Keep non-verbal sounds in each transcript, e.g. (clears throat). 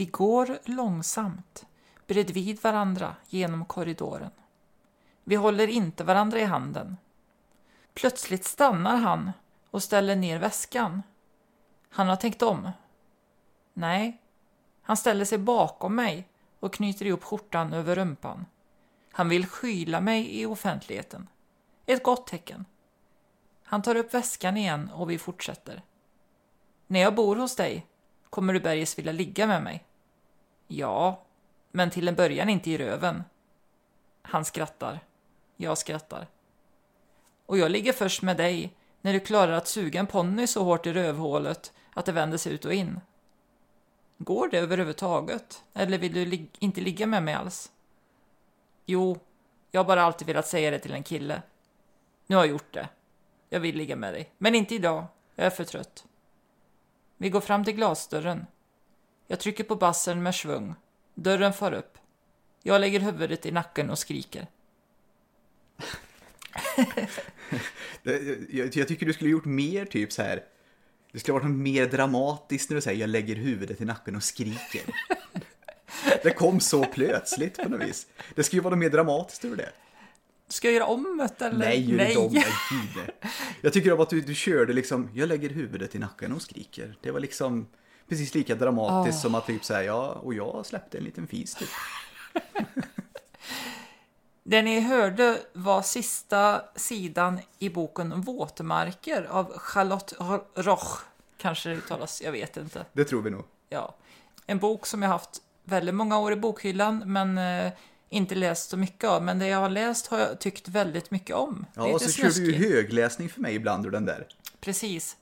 Vi går långsamt, bredvid varandra genom korridoren. Vi håller inte varandra i handen. Plötsligt stannar han och ställer ner väskan. Han har tänkt om. Nej, han ställer sig bakom mig och knyter ihop skjortan över rumpan. Han vill skyla mig i offentligheten. Ett gott tecken. Han tar upp väskan igen och vi fortsätter. När jag bor hos dig kommer du bergis vilja ligga med mig. Ja, men till en början inte i röven. Han skrattar. Jag skrattar. Och jag ligger först med dig när du klarar att suga en ponny så hårt i rövhålet att det vänder sig ut och in. Går det överhuvudtaget? Eller vill du lig inte ligga med mig alls? Jo, jag har bara alltid velat säga det till en kille. Nu har jag gjort det. Jag vill ligga med dig. Men inte idag. Jag är för trött. Vi går fram till glasdörren. Jag trycker på bassen med svung. Dörren far upp. Jag lägger huvudet i nacken och skriker. jag, jag tycker du skulle gjort mer typ så här. Det skulle varit mer dramatiskt när du säger jag lägger huvudet i nacken och skriker. Det kom så plötsligt på något vis. Det skulle ju vara något mer dramatiskt över det. Ska jag göra om det eller? Nej, gör inte om det. Jag tycker om att du, du körde liksom, jag lägger huvudet i nacken och skriker. Det var liksom precis lika dramatiskt oh. som att typ säga ja, och jag släppte en liten fis typ. (laughs) Det ni hörde var sista sidan i boken Våtmarker av Charlotte Roch. Kanske det uttalas, jag vet inte. Det tror vi nog. Ja. En bok som jag haft väldigt många år i bokhyllan, men eh, inte läst så mycket av. Men det jag har läst har jag tyckt väldigt mycket om. Ja, och så kör du ju högläsning för mig ibland ur den där. Precis.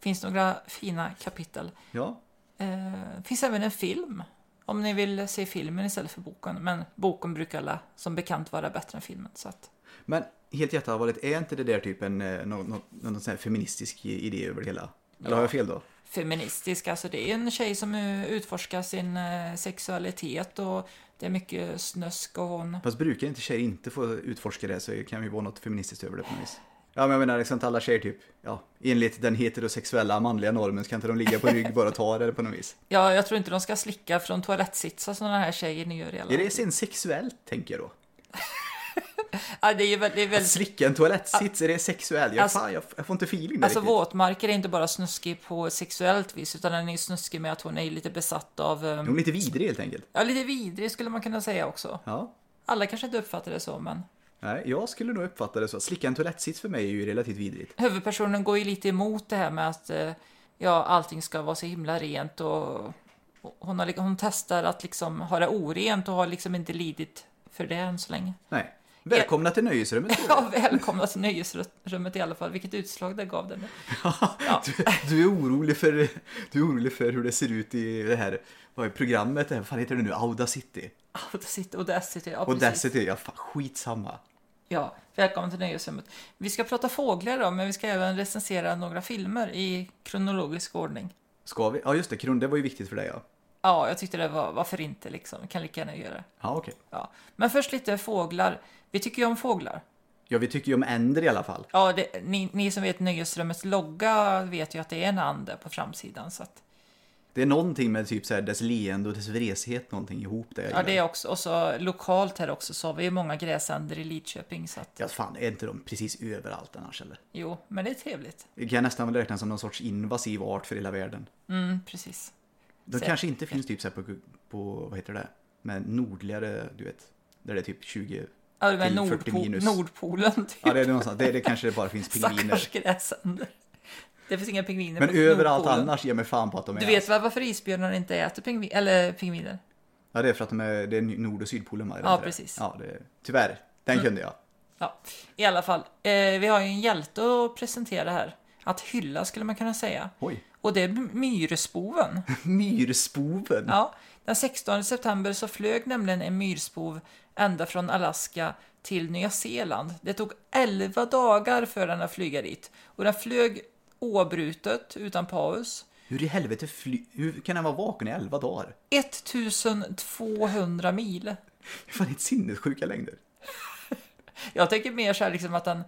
Finns några fina kapitel. Ja. Eh, finns även en film om ni vill se filmen istället för boken. Men boken brukar alla, som bekant vara bättre än filmen. Så att... Men helt jätteallvarligt, är inte det där typ en eh, någon, någon, någon sån här feministisk idé över det hela? Eller ja. har jag fel då? Feministisk, alltså det är en tjej som utforskar sin eh, sexualitet och det är mycket snusk och hon... Fast brukar inte tjejer inte få utforska det så kan ju vara något feministiskt över det på något vis. Ja, men jag menar, liksom alla tjejer typ, ja, enligt den heterosexuella manliga normen så kan inte de ligga på rygg bara och ta det på något vis. Ja, jag tror inte de ska slicka från toalettsitsar som den här tjejen gör i alla Är det sen sexuellt, tänker jag då? (laughs) ja, det är, väl, det är. Att slicka en toalettsits, är det sexuellt? Jag, alltså, fan, jag, jag, får inte feeling där Alltså riktigt. våtmarker är inte bara snuskig på sexuellt vis, utan den är snuskig med att hon är lite besatt av... Um... Hon är lite vidrig helt enkelt. Ja, lite vidrig skulle man kunna säga också. Ja. Alla kanske inte uppfattar det så, men... Nej, jag skulle nog uppfatta det så. Slicka en toalettsits för mig är ju relativt vidrigt. Huvudpersonen går ju lite emot det här med att eh, ja, allting ska vara så himla rent och hon, har, hon testar att liksom ha det orent och har liksom inte lidit för det än så länge. Nej. Välkomna till nöjesrummet. Ja, (laughs) välkomna till nöjesrummet i alla fall. Vilket utslag det gav den. (laughs) Ja. Du, du, är orolig för, du är orolig för hur det ser ut i det här vad är programmet? Vad fan heter det nu? Audacity? Audacity, Audacity, ja Audacity, ja fan, skitsamma. Ja, välkommen till Nöjesrummet. Vi ska prata fåglar då, men vi ska även recensera några filmer i kronologisk ordning. Ska vi? Ja, just det. Det var ju viktigt för dig, ja. Ja, jag tyckte det var, varför inte liksom. Kan lika gärna göra det. Ja, okej. Okay. Ja. Men först lite fåglar. Vi tycker ju om fåglar. Ja, vi tycker ju om änder i alla fall. Ja, det, ni, ni som vet Nöjesrummets logga vet ju att det är en ande på framsidan, så att... Det är någonting med typ så här dess leende och dess vreshet någonting ihop där. Ja, det är också. Och så lokalt här också så har vi ju många gräsänder i Lidköping. Så att... Ja, fan, är inte de precis överallt annars eller? Jo, men det är trevligt. Det kan nästan räknas som någon sorts invasiv art för hela världen. Mm, precis. De så... kanske inte finns typ så på, på, vad heter det, med nordligare, du vet, där det är typ 20 Ja, det var Nordpol, minus. Nordpolen typ. Ja, det är någonstans. Det, det kanske det bara finns (laughs) pingviner. Stackars gräsänder. Det finns inga pingviner Men överallt annars ger mig fan på att de är Du vet väl varför isbjörnar inte äter pingvin, eller pingviner? Ja, det är för att de är, det är nord- och sydpolen. Ja, precis. Ja, det, tyvärr. Den mm. kunde jag. Ja, i alla fall. Eh, vi har ju en hjälte att presentera här. Att hylla skulle man kunna säga. Oj. Och det är myrspoven. myrspoven? (laughs) Ja. Den 16 september så flög nämligen en myrspov ända från Alaska till Nya Zeeland. Det tog 11 dagar för den att flyga dit. Och den flög oavbrutet, utan paus. Hur i helvete fly... Hur kan den vara vaken i 11 dagar? 1200 mil. Det är fan helt sinnessjuka längder. (laughs) Jag tänker mer så här liksom att den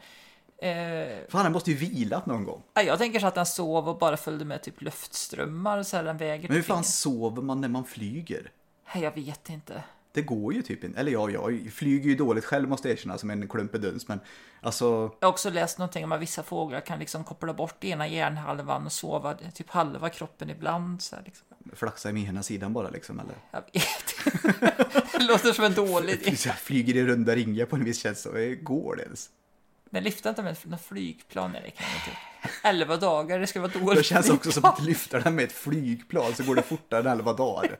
Eh, Fan, den måste ju vilat någon gång. ja, jag tänker så att den sov och bara följde med typ luftströmmar så här den väger Men hur fan sover man när man flyger? Jag vet inte. Det går ju typ inte. Eller ja, jag flyger ju dåligt själv måste jag erkänna som en klump duns. Men alltså, Jag har också läst någonting om att vissa fåglar kan liksom koppla bort ena hjärnhalvan och sova typ halva kroppen ibland. Så här, liksom. flaxa i ena sidan bara liksom. Eller Jag vet. Det låter som en dålig idé. (laughs) Jag flyger i runda ringar på en viss känsla. Det går det ens? Men lyfta inte med något flygplan, Erik. inte. Elva dagar, det ska vara dåligt. Det känns också som att (laughs) lyfta den med ett flygplan så går det fortare än 11 dagar.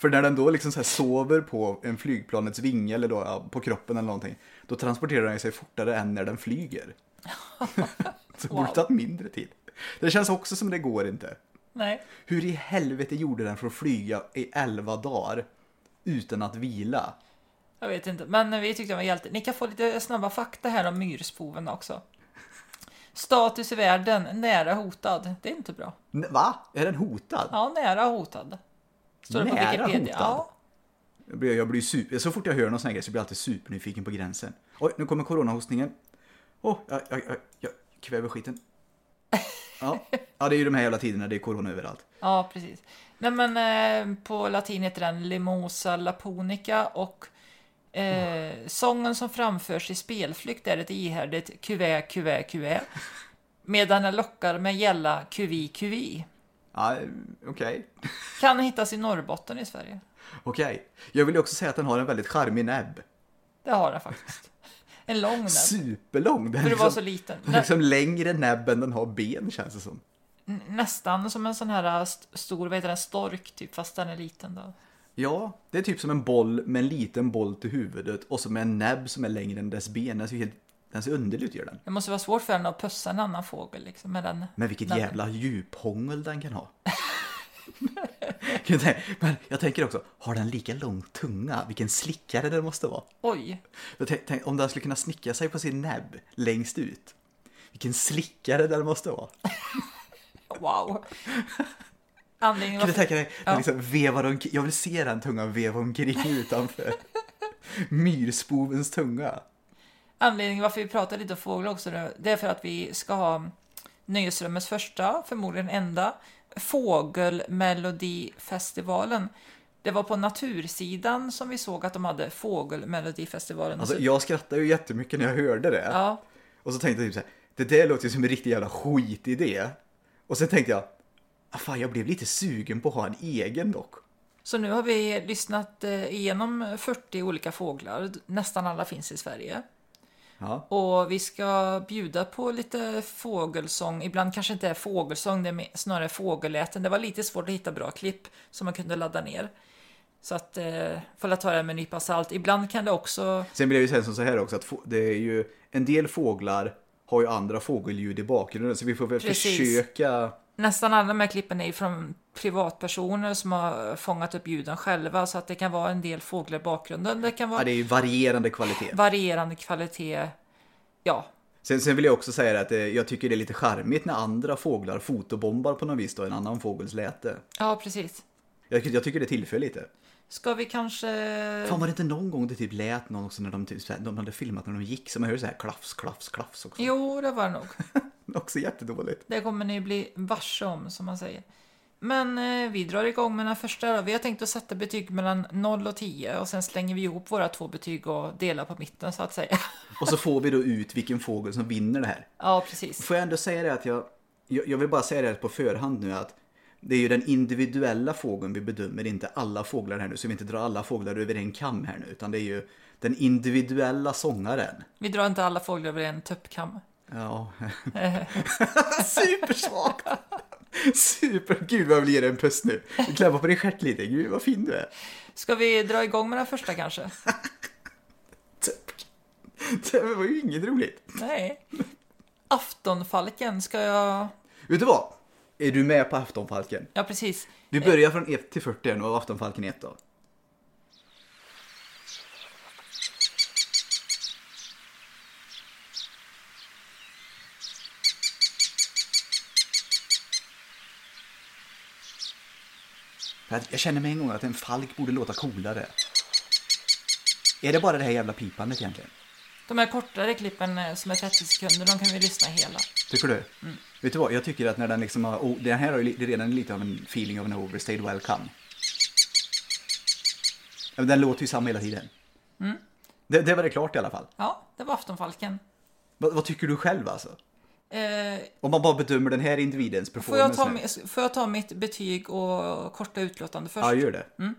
För när den då liksom så sover på en flygplanets vinge eller då, ja, på kroppen eller någonting, då transporterar den sig fortare än när den flyger. (laughs) så det borde Wow. tagit mindre tid. Det känns också som det går inte. Nej. Hur i helvete gjorde den för att flyga i 11 dagar utan att vila? Jag vet inte, men vi tyckte det var hjälte. Ni kan få lite snabba fakta här om myrspoven också. Status i världen, nära hotad. Det är inte bra. Va? Är den hotad? Ja, nära hotad. Står det på Wikipedia. hotad? Ja. Jag blir, jag blir super, så fort jag hör någon sån här grej så blir jag alltid supernyfiken på gränsen. Oj, nu kommer coronahostningen. Åh, oh, jag, jag, jag, jag kväver skiten. Ja. ja, det är ju de här jävla tiderna, det är corona överallt. ja, precis. Nej, men eh, på latin heter den Limosa laponica och eh, sången som framförs i spelflykt är ett ihärdigt QV, QV, QV. Medan den lockar med gälla QV, QV. Ja, okej. (laughs) Kan hittas i Norrbotten i Sverige. Okej. Jag vill också säga att den har en väldigt charmig näbb. Det har den faktiskt. En lång näbb. Superlång. Den För det var liksom, så liten. den är liksom längre näbb än den har ben känns det som. Nä- Nästan som en sån här st- stor, vad heter den, stork typ, fast den är liten då. Ja, det är typ som en boll med en liten boll till huvudet och så med en näbb som är längre än dess ben. Den ser, helt, den ser underlig ut gör den. Det måste vara svårt för den att pussa en annan fågel liksom med den. Men vilket näbben. jävla djuphångel den kan ha. Men jag tänker också, har den lika lång tunga? Vilken slickare den måste vara. Oj, tänk, tänk, om den skulle kunna snicka sig på sin näbb längst ut. Vilken slickare den måste vara. wow. Anledningen Kan du tänka dig, den Ja. liksom vevar omkring, jag vill se den tungan veva omkring utanför. Myrspovens tunga. Anledningen varför vi pratar lite om fåglar också, det är för att vi ska ha Nöjesrummets första, förmodligen enda, Fågelmelodifestivalen. Det var på natursidan som vi såg att de hade Fågelmelodifestivalen. Alltså Så- jag skrattade ju jättemycket när jag hörde det. ja, Och så tänkte jag typ så här, det där låter ju som en riktig jävla skitidé. Och sen tänkte jag, ah, fan jag blev lite sugen på att ha en egen dock. Så nu har vi lyssnat eh, igenom 40 olika fåglar. Nästan alla finns i Sverige. Ja. Och vi ska bjuda på lite fågelsång. Ibland kanske inte är fågelsång, det är snarare fågelläten. Det var lite svårt att hitta bra klipp som man kunde ladda ner. Så att, eh, får ta det med en nypa salt. Ibland kan det också... Sen vill jag ju som så här också att det är ju en del fåglar har ju andra fågelljud i bakgrunden så vi får väl Precis. försöka Nästan alla de här klippen är från privatpersoner som har fångat upp ljuden själva. Så att det kan vara en del fåglar i bakgrunden. Det kan vara Ja, det är ju varierande kvalitet. varierande kvalitet. Ja, Sen, sen vill jag också säga att eh, jag tycker det är lite charmigt när andra fåglar fotobombar på något vis då, en annan fågels läte. ja precis. Jag, jag tycker det tillför lite. Ska vi kanske... Fan var det inte någon gång det typ lät någon också när de, typ, de hade filmat när de gick så man hörde så här klafs, klafs, klafs också. Jo, det var det nog. (laughs) Också jättedåligt. Det kommer ni bli varse om, som man säger. Men eh, vi drar igång med den första då. Vi har tänkt att sätta betyg mellan 0 och 10 och sen slänger vi ihop våra två betyg och delar på mitten så att säga. (laughs) Och så får vi då ut vilken fågel som vinner det här. ja, precis. Får jag ändå säga det att jag, jag, jag vill bara säga det på förhand nu att det är ju den individuella fågeln vi bedömer, inte alla fåglar här nu, så vi inte drar alla fåglar över en kam här nu, utan det är ju den individuella sångaren. Vi drar inte alla fåglar över en tuppkam. Ja. (laughs) (laughs) Supersvagt! Super, gud vad jag vill ge dig en puss nu. Klämma på din stjärt lite, gud vad fin du är. Ska vi dra igång med den första kanske? (laughs) Det var ju inget roligt. Nej. Aftonfalken, ska jag... Vet du vad? Är du med på Aftonfalken? Ja, precis. Vi börjar från 1 till 40 nu av Aftonfalken 1 då. Jag känner mig en gång att en falk borde låta coolare. Är det bara det här jävla pipandet egentligen? De här kortare klippen eh, som är 30 sekunder, de kan vi lyssna hela. Tycker du? Mm. Vet du vad, jag tycker att när den liksom har, oh, den här har ju redan lite av en feeling av en overstayed welcome. Ja, Den låter ju samma hela tiden. Mm. Det, det var det klart i alla fall. Ja, det var Aftonfalken. Vad, vad tycker du själv alltså? Eh, Om man bara bedömer den här individens får, jag performance. ta, får jag ta mitt betyg och korta utlåtande först? Ja, gör det. Mm.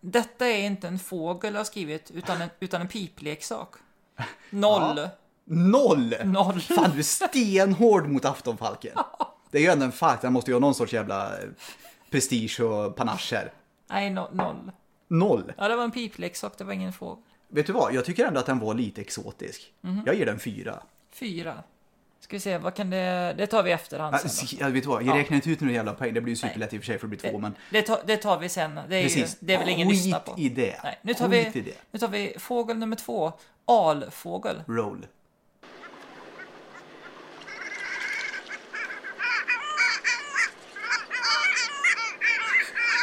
Detta är inte en fågel jag har skrivit, utan en, utan en pipleksak. (laughs) Noll. Noll! Noll. Fan, du är stenhård mot Aftonfalken. Det är ju ändå en fakt, han måste ju ha någon sorts jävla eh, prestige och panache här. Nej, no, noll. Noll. Ja, det var en pipleksak, det var ingen fågel. Vet du vad, jag tycker ändå att den var lite exotisk. Mhm. Jag ger den fyra. Fyra. Ska vi se, vad kan det... Det tar vi i efterhand sen. ja, vet du vad, jag Ja. räknar inte ut några jävla poäng. Det blir ju superlätt i och för sig för det blir två, men Det, tar, det tar vi sen. Det är, ju, precis. det är väl ingen lyssna på. i det. Nej, nu tar, Skit vi, i det. nu tar vi fågel nummer två. Alfågel. Roll.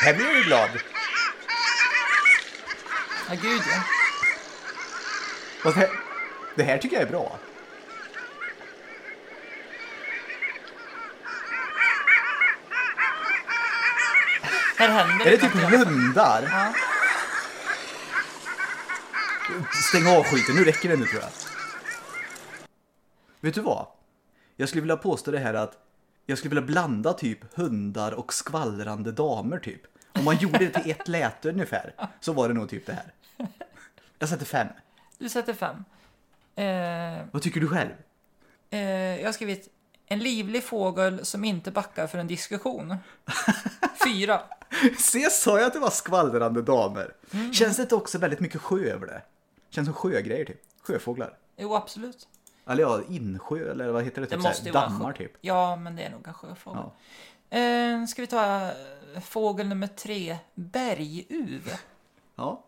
Här blir jag ju glad. Ja, gud ja. Fast det, det här tycker jag är bra. Här händer Är det typ hundar? Ja. Stäng av skiten, nu räcker det nu tror jag. Vet du vad? Jag skulle vilja påstå det här att jag skulle vilja blanda typ hundar och skvallrande damer typ. Om man gjorde det till ett läte ungefär så var det nog typ det här. Jag sätter fem. Du sätter fem. Eh, Vad tycker du själv? eh, jag har skrivit en livlig fågel som inte backar för en diskussion. (laughs) Fyra. Se, sa jag att det var skvallrande damer? Mm. Känns det inte också väldigt mycket sjö över det? Känns som sjögrejer typ. Sjöfåglar. Jo, absolut. Eller ja, insjö eller vad heter det? Det Typ måste ju vara dammar sjö- typ. Ja, men det är nog en sjöfågel. Ja. Eh, ska vi ta fågel nummer tre. Berguv. Ja.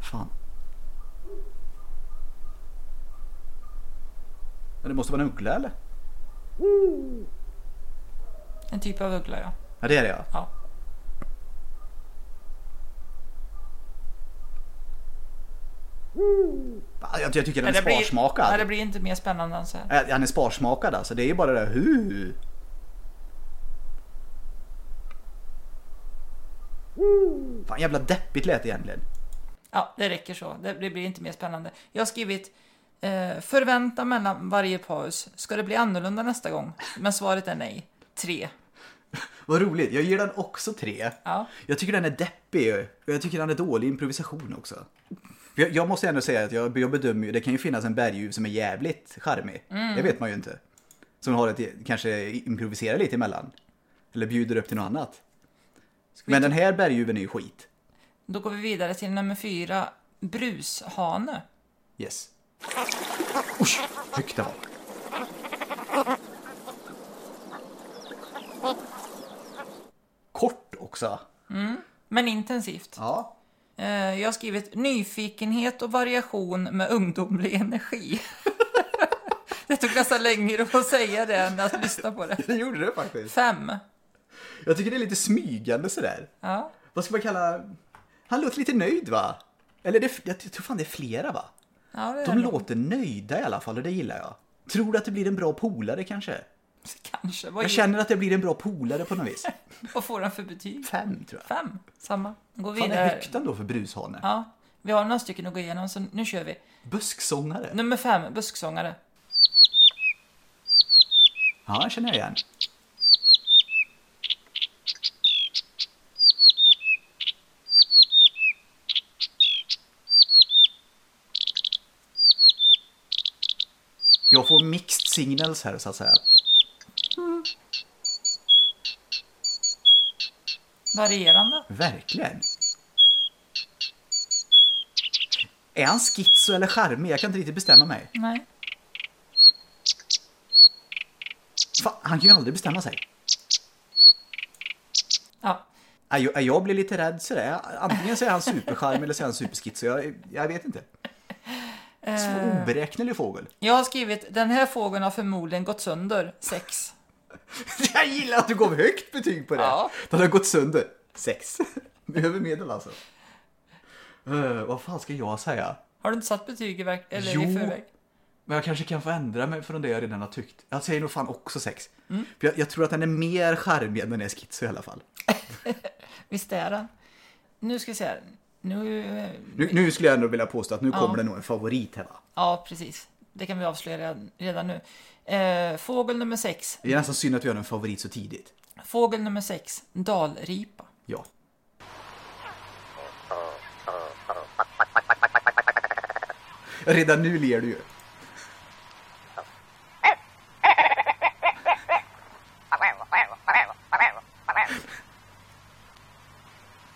Fan. Det måste vara en uggla eller? En typ av uggla, ja. Ja det är det ja. ja. Ja, Jag, jag tycker den är blir- sparsmakad. Nej, det blir inte mer spännande än så här. Han är sparsmakad alltså. Det är ju bara det där hu. Fan jävla deppigt lät det egentligen. Ja, det räcker så. Det, det blir inte mer spännande. Jag har skrivit eh, förväntan mellan varje paus. Ska det bli annorlunda nästa gång? Men svaret är nej. Tre. (laughs) Vad roligt. Jag ger den också tre. Ja. Jag tycker den är deppig och jag tycker den är dålig improvisation också. Jag, jag måste ändå säga att jag, jag bedömer ju, det kan ju finnas en berguv som är jävligt charmig. Mm. Det vet man ju inte. Som har ett, kanske improviserar lite emellan. Eller bjuder upp till något annat. Men den här berguven är ju skit. Då går vi vidare till nummer fyra. Brushane. Yes. Usch, högt det var. Kort också. Men intensivt. Ja. Eh, jag har skrivit nyfikenhet och variation med ungdomlig energi. (laughs) det tog nästan längre att säga det än att lyssna på det. (laughs) Det gjorde det faktiskt. Fem. Jag tycker det är lite smygande sådär. Ja. Vad ska man kalla... Han låter lite nöjd va? Eller det, jag tror fan det är flera va? Ja, det är De låter nöjda i alla fall och det gillar jag. Tror du att det blir en bra polare kanske? Kanske. Vad, Jag känner att det blir en bra polare på något vis. (laughs) vad får han för betyg? Fem tror jag. Fem. Samma. Gå Fan är vidare. högt ändå för brushane. Ja. Vi har några stycken att gå igenom, så nu kör vi. Busksångare. Nummer fem, busksångare. Ja, jag känner jag igen. Jag får mixed signals här så att säga. Varierande. Verkligen. Är han schizo eller charmig? Jag kan inte riktigt bestämma mig. Nej. Fan, han kan ju aldrig bestämma sig. Ja. Nej, Jag, jag blir lite rädd sådär. Antingen så är han supercharmig eller så är han superschizo. Jag, jag vet inte. Så oberäknelig fågel. Jag har skrivit, den här fågeln har förmodligen gått sönder. Sex. (laughs) Jag gillar att du gav högt betyg på det. Ja. Den har gått sönder. Sex. (laughs) Över medel alltså. Uh, vad fan ska jag säga? Har du inte satt betyg i, verk- eller Jo. i förväg? Men jag kanske kan få ändra mig från det jag redan har tyckt. Jag säger nog fan också sex. För jag, jag tror att den är mer charmig än den är schizo i alla fall. (laughs) Visst är den? Nu ska vi se här. Nu... eh, Nu, nu skulle jag ändå vilja påstå att nu Ja. kommer det nog en favorit här va? Ja, precis. Det kan vi avslöja redan, nu. Eh, fågel nummer sex. Det är nästan synd att vi har en favorit så tidigt. Fågel nummer sex. Dalripa. Ja. Redan nu ler du ju.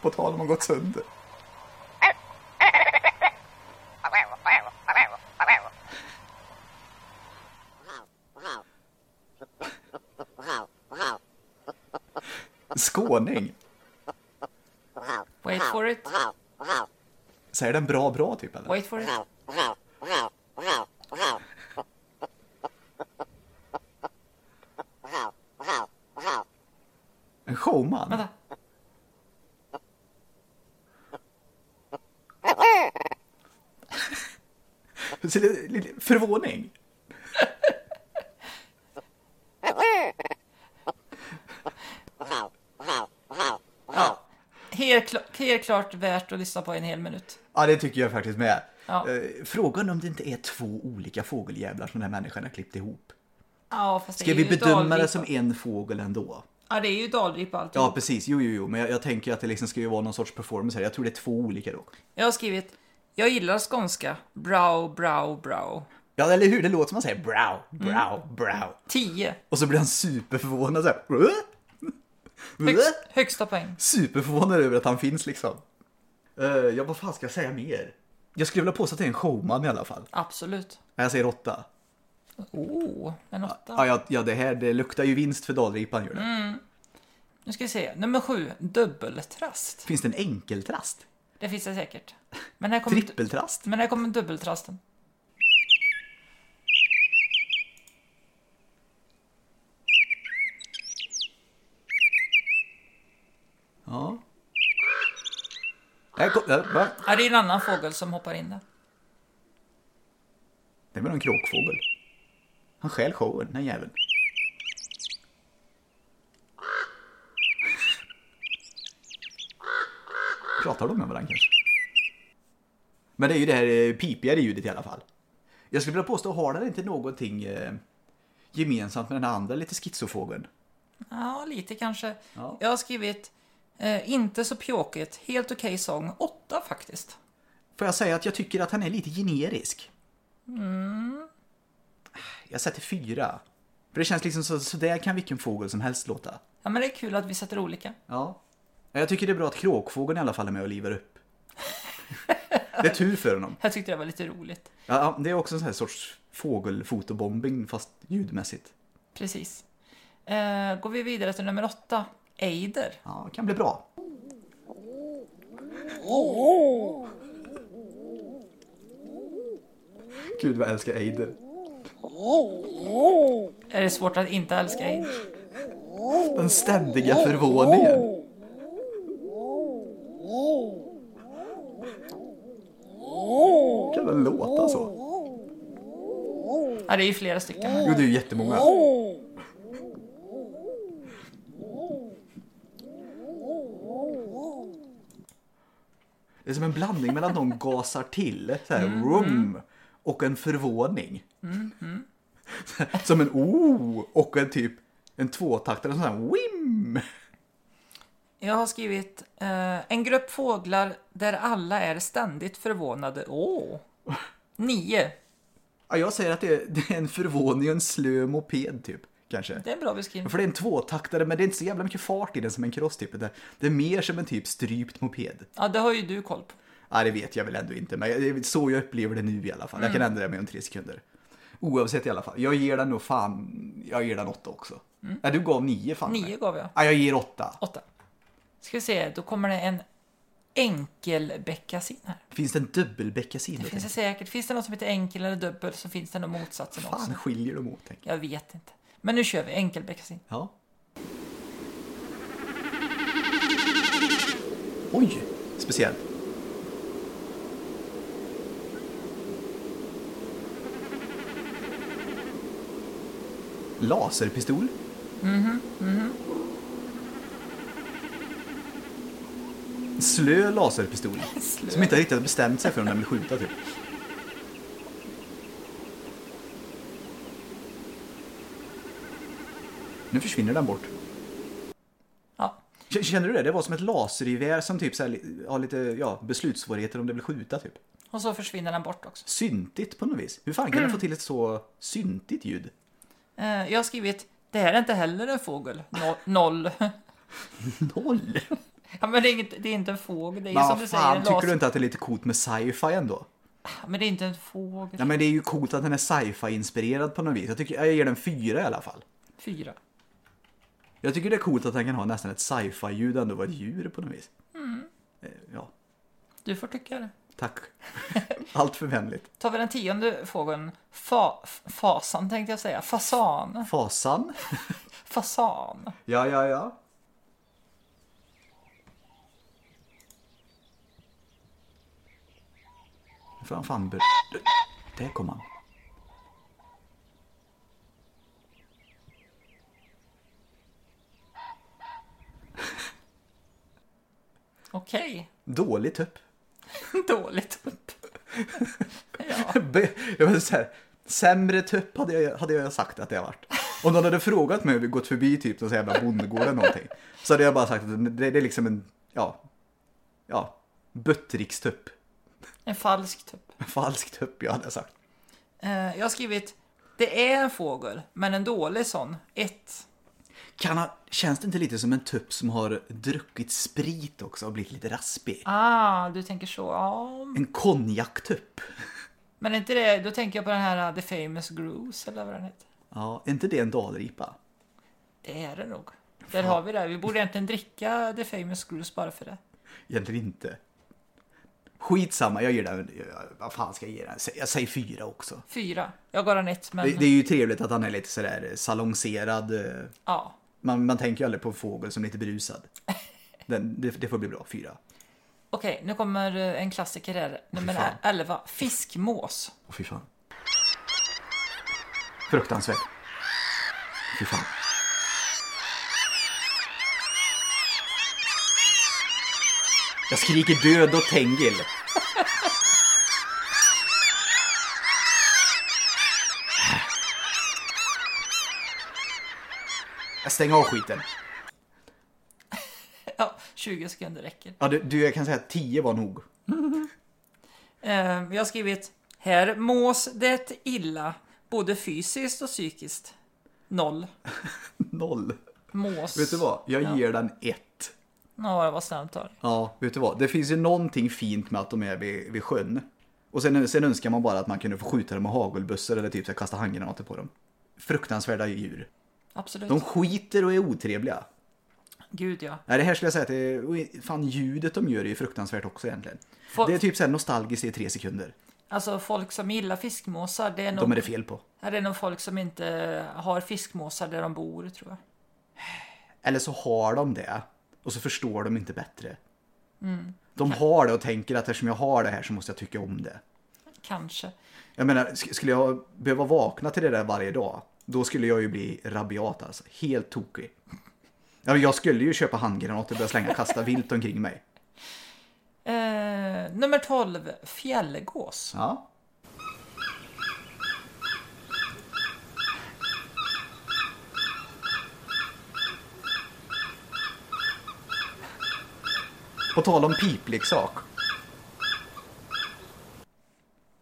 På tal om att gått sönder. Skåning. Wait for it. Säger den bra bra typ eller? Wait for it. En showman? Vänta. Förvåning? Helt, kla- helt klart värt att lyssna på en hel minut. Ja, det tycker jag faktiskt med. Ja. Eh, Frågan om det inte är två olika fågeljävlar som den här människan har klippt ihop. Ja, fast Ska vi bedöma dalripa. det som en fågel ändå? Ja, det är ju dalripa alltid. Ja, precis. Jo, jo, jo. Men jag, jag tänker att det liksom ska ju vara någon sorts performance här. Jag tror det är två olika då. Jag har skrivit Jag gillar skånska. Brow, brow, brow. Ja, eller hur? Det låter som man säger brow, brow, Mm. brow. 10. Och så blir han superförvånad så här. Högst, högsta poäng. Superförvånad över att han finns liksom. Uh, ja, vad fan ska jag säga mer? Jag skulle vilja påstå att det är en showman i alla fall. Absolut. Jag säger åtta. Oh, en åtta. Ja, ja, ja det här det luktar ju vinst för Dalripan gör det. Mm. Nu ska vi se. Nummer sju. Dubbeltrast. Finns det en enkeltrast? Det finns det säkert. Men här kommer, Trippeltrast? men här kommer dubbeltrasten. Ja. Här kom, äh, va? Ja, det är en annan fågel som hoppar in där. Det är väl en kråkfågel? Han stjäl showen, den jäveln. Pratar de med varandra kanske? Men det är ju det här eh, pipigare ljudet i alla fall. Jag skulle vilja påstå, har den inte någonting eh, gemensamt med den andra lite schizofågeln? Ja, lite kanske. Ja. Jag har skrivit eh, inte så pjåkigt, helt okej sång. Åtta faktiskt. Får jag säga att jag tycker att han är lite generisk? Jag sätter fyra. För det känns liksom så, så där kan vilken fågel som helst låta. Ja, men det är kul att vi sätter olika. Ja. Jag tycker det är bra att kråkfågeln i alla fall är med och livar upp. Det är tur för honom. (laughs) Jag tyckte det var lite roligt. Ja, det är också en sån här sorts fågelfotobombing fast ljudmässigt. Precis. Eh, går vi vidare till nummer åtta. Eider. Ja, kan bli bra. Gud vad jag älskar Eider. Är det svårt att inte älska Eider? Den ständiga förvåningen. Kan den låta så? Ja, det är ju flera stycken. Jo, det är ju jättemånga. Är som en blandning mellan någon (laughs) gasar till, så här, rum, och en förvåning. (laughs) Som en oh och en typ en tvåtaktare, en sån här wim. Jag har skrivit eh, en grupp fåglar där alla är ständigt förvånade. Åh! (laughs) Nio. Ja, jag säger att det är, det är en förvåning och en slö moped typ, kanske. Det är en bra beskrivning. För det är en tvåtaktare, men det är inte så jävla mycket fart i den som en cross typ. Det, det är mer som en typ strypt moped. Ja, det har ju du koll på. Ja, det vet jag väl ändå inte, men så jag upplever det nu i alla fall. Jag kan ändra det med om tre sekunder. Oavsett i alla fall. Jag ger den nog fan, jag ger den åtta också. Ja, du gav nio fan. Nio gav jag. Ja, jag ger åtta. Åtta. Ska vi se, då kommer det en enkelbeckasin här. Finns det en dubbelbeckasin? Det finns det säkert. Finns det något som heter enkel eller dubbel så finns det nog motsatsen jag? också. Fan skiljer de åt. Jag vet inte. Men nu kör vi enkelbeckasin. Ja. Oj, speciellt. Laserpistol? Slö laserpistol. (laughs) Slö. Som inte riktigt har bestämt sig för om den vill skjuta typ. Nu försvinner den bort. Ja, Känner du det? Det var som ett lasergevär som typ så här, har lite ja, beslutssvårigheter om det vill skjuta typ. och så försvinner den bort också. Syntigt på något vis. Hur fan kan den få till ett så syntigt ljud? Eh, jag har skrivit, det här är inte heller en fågel. No noll. (laughs) Noll! ja, men det är, inte, det är inte en fågel, det är Men som du säger fan, en tycker du inte att det är lite coolt med sci-fi ändå? Men det är inte en fågel. Ja men det är ju coolt att den är sci-fi inspirerad på något vis. Jag, tycker, jag ger den fyra i alla fall. Fyra. Jag tycker det är coolt att den kan ha nästan ett sci-fi ljud ändå vara ett djur på något vis. Mm. Eh, Ja, Du får tycka det. tack. (laughs) Allt för vänligt. Tar vi den tionde fågeln. Fa fasan tänkte jag säga. Fasan. Fasan? (laughs) Fasan. Ja, ja, ja. Fan, fan. Där kom han. Okej. Dålig tupp. (laughs) Dåligt upp. (laughs) ja. Jag vill säga, sämre tupp hade jag, hade jag sagt att det har varit. Om någon hade frågat mig, vi gått förbi typ någon jävla bondgård eller någonting. Så hade jag bara sagt att det, det är liksom en, ja, ja, butterikstupp. En falsk tupp. En falsk tupp, jag hade jag sagt. Eh, jag har skrivit, det är en fågel, men en dålig sån. Ett. Kan han, känns det inte lite som en tupp som har druckit sprit också och blivit lite raspig? Ah, du tänker så. Ja, En konjaktupp. men är inte det, då tänker jag på den här uh, The Famous Grouse eller vad den heter. Ja, är inte det en dalripa? Det är det nog. Där har vi det. Vi borde egentligen dricka The Famous Grouse bara för det. Egentligen inte. Skitsamma, jag ger den, vad fan ska jag ge den? Jag säger fyra också. Fyra. Jag gav den ett, men Det, det är ju trevligt att han är lite sådär salongserad. eh, ja. Man, man tänker ju aldrig på en fågel som är lite berusad. (laughs) Den, det, det får bli bra, fyra. Okej, nu kommer eh, en klassiker här. Nummer fan. 11. Fiskmås. Åh fy fan. Fruktansvärt. Fy fan. Jag skriker död och Tengil. (laughs) Jag stänger av skiten. (laughs) Ja, 20 sekunder räcker. Ja, du, du, jag kan säga att 10 var nog. (laughs) Eh, jag har skrivit Här mås det illa, både fysiskt och psykiskt. Noll. (laughs) Noll. Mås. Vet du vad? Jag Ja. ger den ett. Ja, det var snällt av. Ja, vet du vad? Det finns ju någonting fint med att de är vid, vid sjön. Och sen, sen önskar man bara att man kunde få skjuta dem med hagelbössor eller typ så kasta handgranater på dem. Fruktansvärda djur. Absolut. De skiter och är otrevliga. Gud ja. Nej, det här skulle jag säga att det är, fan ljudet de gör är ju fruktansvärt också egentligen. Folk, Det är typ så här nostalgiskt i tre sekunder. Alltså folk som gillar fiskmåsar, det är nog, De är det fel på. är det nog folk som inte har fiskmåsar där de bor, tror jag. Eller så har de det och så förstår de inte bättre. Mm. De har det och tänker att eftersom jag har det här så måste jag tycka om det. Kanske. Jag menar, sk- skulle jag behöva vakna till det där varje dag, då skulle jag ju bli rabiat alltså. Helt tokig. Jag skulle ju köpa handgranater och börja slänga kasta vilt omkring mig. Eh, nummer 12. Fjällgås. Ja. På tal om pipleksak.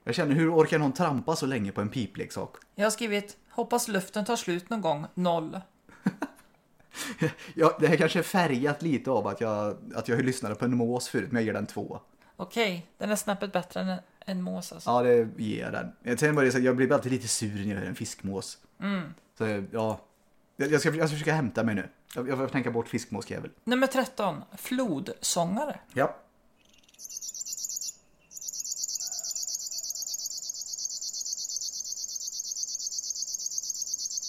Jag känner, hur orkar någon trampa så länge på en pipleksak? Jag har skrivit Hoppas luften tar slut någon gång. Noll. (laughs) Ja, det här kanske är färgat lite av att jag, att jag lyssnade på en mås förut, men jag ger den två. Okej, den är snäppet bättre än en mås alltså. Ja, det ger jag den. Sen var det så, jag blir alltid lite sur när jag hör en fiskmås. Så ja, jag jag ska, jag ska försöka hämta mig nu. Jag, jag får tänka bort fiskmåsjävel. Nummer 13. Flodsångare. Ja.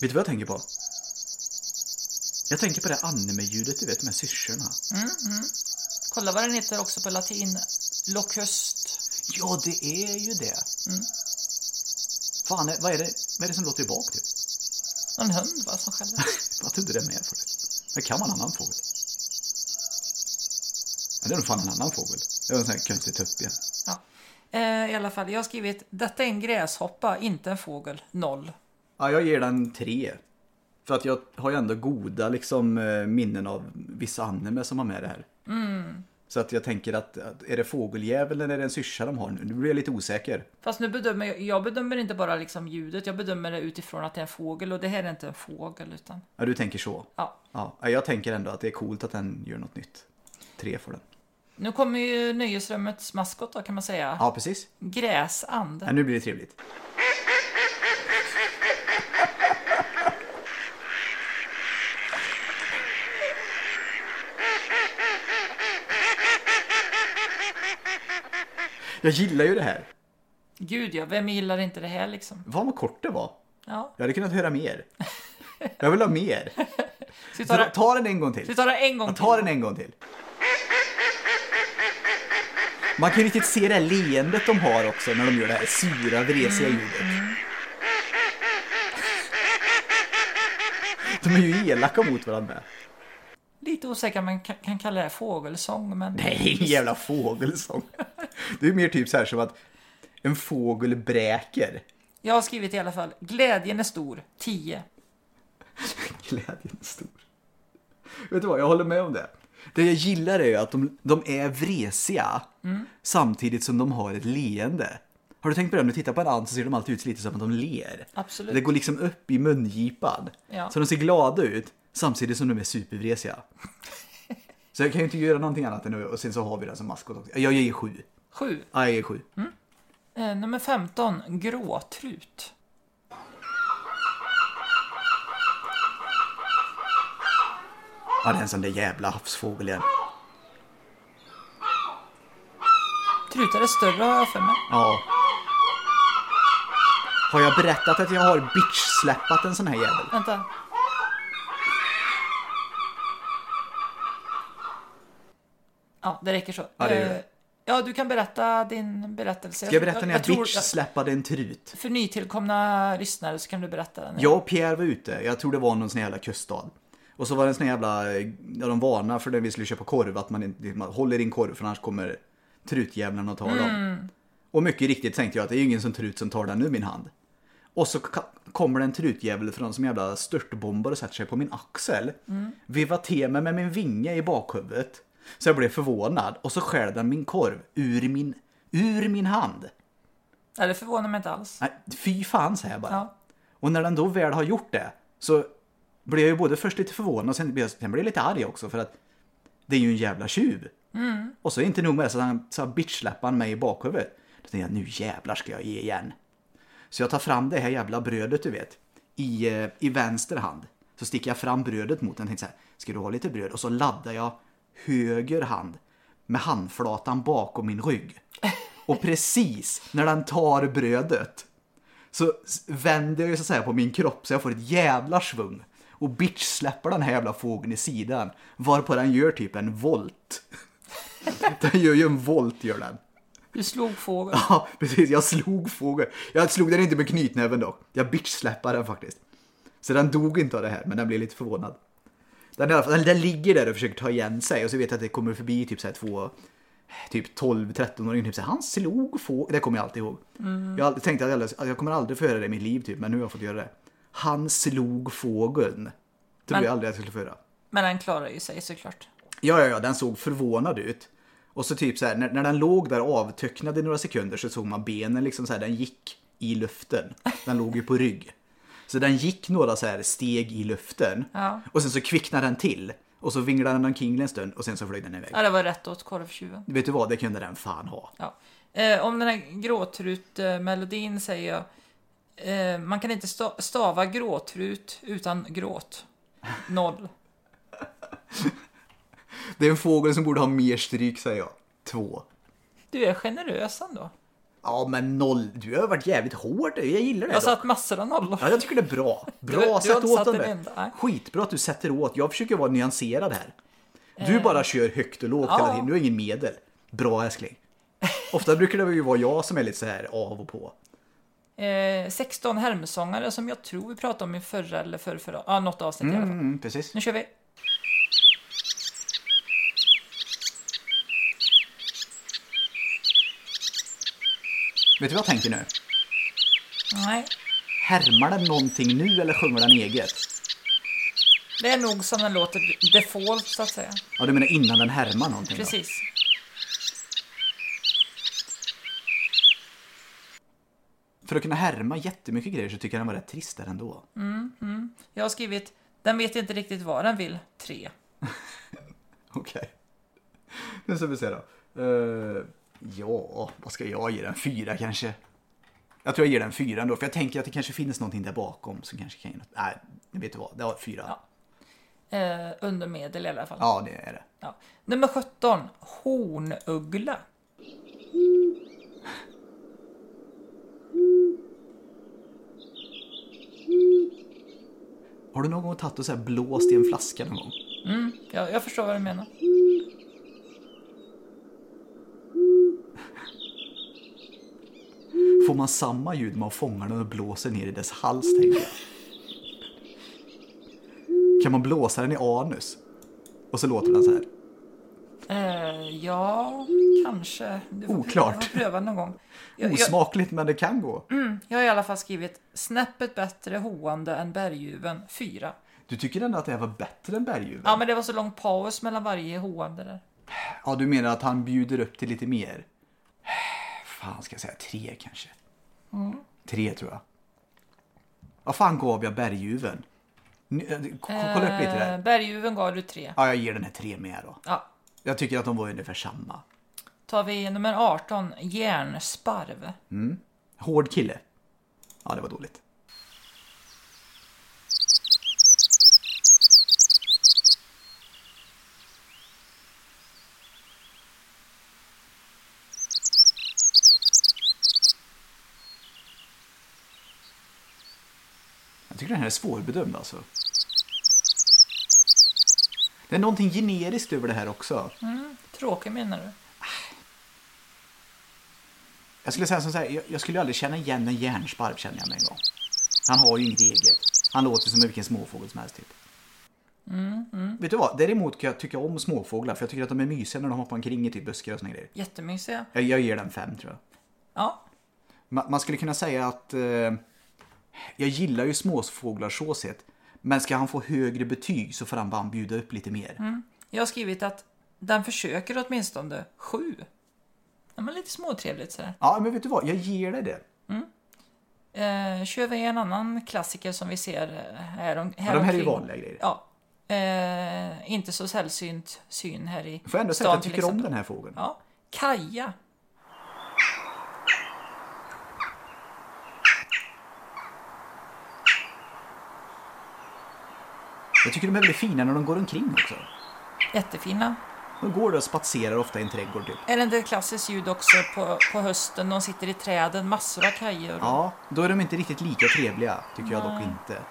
Vet du vad jag tänker på? Jag tänker på det anime-ljudet, du vet, med syrsorna. Kolla vad den heter också på latin. Locust. Ja, det är ju det. Fan, vad är det, vad är det som låter i bak typ? Någon hund va, som skäller. (laughs) Jag trodde det med faktiskt. Det kan vara en annan fågel. Ja, det är nog fan en annan fågel. Det var en sån här konstig tupp igen. Ja. Eh, I alla fall, jag har skrivit detta är en gräshoppa, inte en fågel. Noll. Ja, jag ger den tre. För att jag har ju ändå goda liksom, eh, minnen av vissa anime som har med det här. Så att jag tänker att, att är det fågeljävel eller är det en syrsa de har nu? Nu blir jag lite osäker. Fast nu bedömer jag, jag bedömer inte bara liksom ljudet, jag bedömer det utifrån att det är en fågel och det här är inte en fågel utan, Ja, du tänker så. ja. Ja, jag tänker ändå att det är coolt att den gör något nytt. Tre för den. Nu kommer ju nöjesrummets maskot då kan man säga. Ja, precis. Gräsand. Ja, nu blir det trevligt. Jag gillar ju det här. Gud ja, vem gillar inte det här liksom? Vad vad kort det var. Ja. Jag hade kunnat höra mer. Jag vill ha mer. (laughs) Ska vi ta det, ta den en gång ska vi till. ta det en gång Ja, till? ta den en gång till. Man kan ju riktigt se det här leendet de har också när de gör det här sura, vresiga Mm, ljudet. De är ju elaka mot varandra. Lite osäker man kan, kan kalla det här fågelsång, men... Nej, jävla fågelsång. Det är mer typ så här som att en fågel bräker. Jag har skrivit i alla fall, glädjen är stor, 10. (laughs) Glädjen är stor. Vet du vad, jag håller med om det. Det jag gillar är ju att de, de är vresiga samtidigt som de har ett leende. Har du tänkt på det? Om du tittar på en and så ser de alltid ut lite som att de ler. Absolut. Det går liksom upp i mungipan. Ja. Så de ser glada ut samtidigt som de är supervresiga. (laughs) så jag kan ju inte göra någonting annat än att, och sen så har vi den som maskot också. Jag ger sju. 7. Ja, jag ger sju. Eh, nummer 15, gråtrut. Ja, det är en sån där jävla havsfågel igen. Trutar är större har jag för mig. Ja. Har jag berättat att jag har bitch-släppat en sån här jävel? Vänta. Ja, det räcker så. Ja, det Eh, det. Ja, du kan berätta din berättelse. Ska jag berätta när jag, tror- bitch-släppade en trut? För nytillkomna lyssnare så kan du berätta den. Jag och Pierre var ute, jag tror det var någon sån här jävla kuststad. Och så var det en sån här jävla, ja de varnar för när vi skulle köpa korv att man inte man håller in korv för annars kommer trutjävlen och tar dem. Och mycket riktigt tänkte jag att det är ju ingen som trut som tar den ur min hand. Och så kommer det en trutjävel från som jävla störtbombar och sätter sig på min axel. Vivar till mig med min vinge i bakhuvudet. Så jag blev förvånad och så skär den min korv ur min, ur min hand. Ja, det förvånar mig inte alls. Nej, fy fan säger jag bara. Ja. Och när den då väl har gjort det så blir jag ju både först lite förvånad och sen sen blir jag lite arg också för att det är ju en jävla tjuv. Och så är inte nog med det så han så bitchsläppar han mig i bakhuvudet. Då tänkte jag nu jävlar ska jag ge igen. Så jag tar fram det här jävla brödet du vet i, eh, i vänster hand. Så sticker jag fram brödet mot den och tänkte så här, ska du ha lite bröd? Och så laddar jag höger hand med handflatan bakom min rygg. Och precis när den tar brödet så vänder jag ju så att säga på min kropp så jag får ett jävla svung. Och bitch släpper den här jävla fågeln i sidan. Varpå den gör typ en volt. (laughs) Den gör ju en volt gör den. Du slog fågeln. Ja, precis. Jag slog fågeln. Jag slog den inte med knytnäven dock. Jag bitch släppade den faktiskt. Så den dog inte av det här, men den blev lite förvånad. Den, alla fall, den ligger där och försöker ta igen sig och så vet jag att det kommer förbi typ så här två typ 12-13-åringar typ så här, han slog fågeln. Det kommer jag alltid ihåg. Jag har alltid tänkt att jag, att jag kommer aldrig få höra det i mitt liv typ, men nu har jag fått göra det. Han slog fågeln. Tror Men- jag aldrig jag skulle få höra. Men den klarar ju sig såklart. Ja, ja, ja, den såg förvånad ut. Och så typ så här, när, när den låg där avtöcknad i några sekunder så såg man benen liksom så här, den gick i luften. Den låg ju på rygg. Så den gick några så här steg i luften. Ja. Och sen så kvicknade den till. Och så vinglade den omkring en stund och sen så flög den iväg. Ja, det var rätt åt korvtjuven. Vet du vad, det kunde den fan ha. Ja. Eh, om den här gråtrut-melodin säger jag. Eh, man kan inte sta- stava gråtrut utan gråt. Noll. (laughs) Det är en fågel som borde ha mer stryk säger jag. Två. Du är generös ändå. Ja men noll, du har varit jävligt hård. Jag gillar det Jag satt massor av nollor. Ja, jag tycker det är bra. (laughs) Bra, Du- du sätt inte åt dem det. Skitbra att du sätter åt. Jag försöker vara nyanserad här. Du bara kör högt och lågt ja. hela tiden. Du har ingen medel. Bra älskling. Ofta brukar det ju vara jag som är lite så här av och på. Eh, 16 Hermsångare som jag tror vi pratade om i förra eller förra, förra ja, något avsnitt i alla fall. Mm, precis. Nu kör vi. Vet du vad jag tänker nu? Nej, Härmar den någonting nu eller sjunger den eget? det är nog som den låter default så att säga. Ja, du menar innan den härmar någonting? då? Precis. För att kunna härma jättemycket grejer så tycker jag den var rätt trist där ändå. Jag har skrivit Den vet inte riktigt vad den vill. 3. (laughs) Okej. Nu ska vi se då. Eh, ja, vad ska jag ge den? Fyra kanske? Jag tror jag ger den fyra ändå, för jag tänker att det kanske finns någonting där bakom som kanske kan ge något. Nej, vet du vad? Det var fyra. Ja. Ja, Eh, under medel i alla fall. det är det. Ja. Nummer 17. Hornuggla. Har du någon gång tagit och så blåst i en flaska någon gång? Mm, jag, jag förstår vad du menar. Får man samma ljud man fångar den och blåser ner i dess hals, tänker jag. Kan man blåsa den i anus? Och så låter den så här. Eh, ja, kanske. Du får Oklart. pröva, pröva någon gång. Jag, jag, Osmakligt, men det kan gå. jag har i alla fall skrivit snäppet bättre hoande än berguven. 4. Du tycker ändå att det här var bättre än berguven? Ja, men det var så lång paus mellan varje hoande där. Ja, du menar att han bjuder upp till lite mer? Fan, ska jag säga tre kanske? Tre tror jag. Vad fan gav jag berguven? K- Kolla upp lite Eh, där. berguven gav du 3. Ja, jag ger den här tre med då. Ja. Jag tycker att de var ungefär samma. Tar vi nummer 18. Järnsparv. Hård kille. Ja, det var dåligt. Den här är svårbedömd alltså. Det är någonting generiskt över det här också. Tråkig menar du? Jag skulle säga som så här, jag, jag skulle aldrig känna igen en järnsparv känner jag med en gång. Han har ju inget eget. Han låter som vilken småfågel som helst typ. Vet du vad? Däremot kan jag tycka om småfåglar för jag tycker att de är mysiga när de hoppar omkring i typ buskar och såna grejer. Jättemysiga. Jag, jag ger den fem tror jag. Ja. Ma, man skulle kunna säga att eh, jag gillar ju småfåglar så sett. Men ska han få högre betyg så får han bara bjuda upp lite mer. Jag har skrivit att den försöker åtminstone 7. Ja, men lite småtrevligt sådär. Ja, men vet du vad? Jag ger dig det. Eh, kör vi en annan klassiker som vi ser här, om, här Ja, de här är omkring. vanliga grejer. Ja. Eh, inte så sällsynt syn här i Får jag ändå säga att jag tycker om den här fågeln. Ja. Kaja. Jag tycker de är väldigt fina när de går omkring också. Jättefina. De går och spatserar ofta i en trädgård typ. Är det inte ett klassiskt ljud också på, på hösten? De sitter i träden, massor av kajor. Ja, då är de inte riktigt lika trevliga, tycker jag dock inte.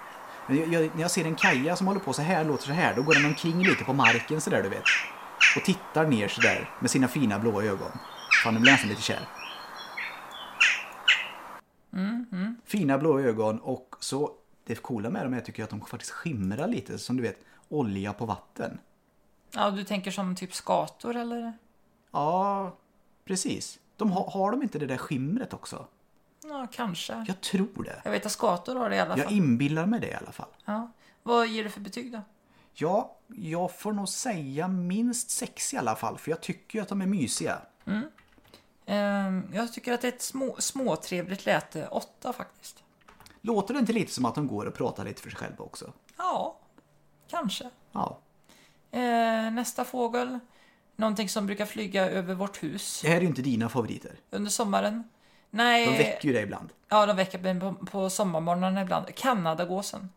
Jag, jag, när jag ser en kaja som håller på så här, låter så här, då går den omkring lite på marken sådär, du vet. Och tittar ner sådär med sina fina blåa ögon. Fan, nu blir jag nästan lite kär. Fina blåa ögon och så, det coola med dem är tycker jag att de faktiskt skimrar lite, som du vet, olja på vatten. Ja, du tänker som typ skator eller? Ja, precis. De har, har de inte det där skimret också? Ja, kanske. Jag tror det. Jag vet att skator har det i alla Jag fall. inbillar mig det i alla fall. Ja. Vad ger du för betyg då? Ja, jag får nog säga minst sex i alla fall, för jag tycker ju att de är mysiga. Ehm, jag tycker att det är ett små, småtrevligt läte. Åtta faktiskt. Låter det inte lite som att de går och pratar lite för sig själva också? Ja, kanske. Ja. Eh, nästa fågel. Någonting som brukar flyga över vårt hus Det här är ju inte dina favoriter. under sommaren. Nej, De väcker ju dig ibland. ja, de väcker mig på, på sommarmorgnarna ibland. Kanadagåsen.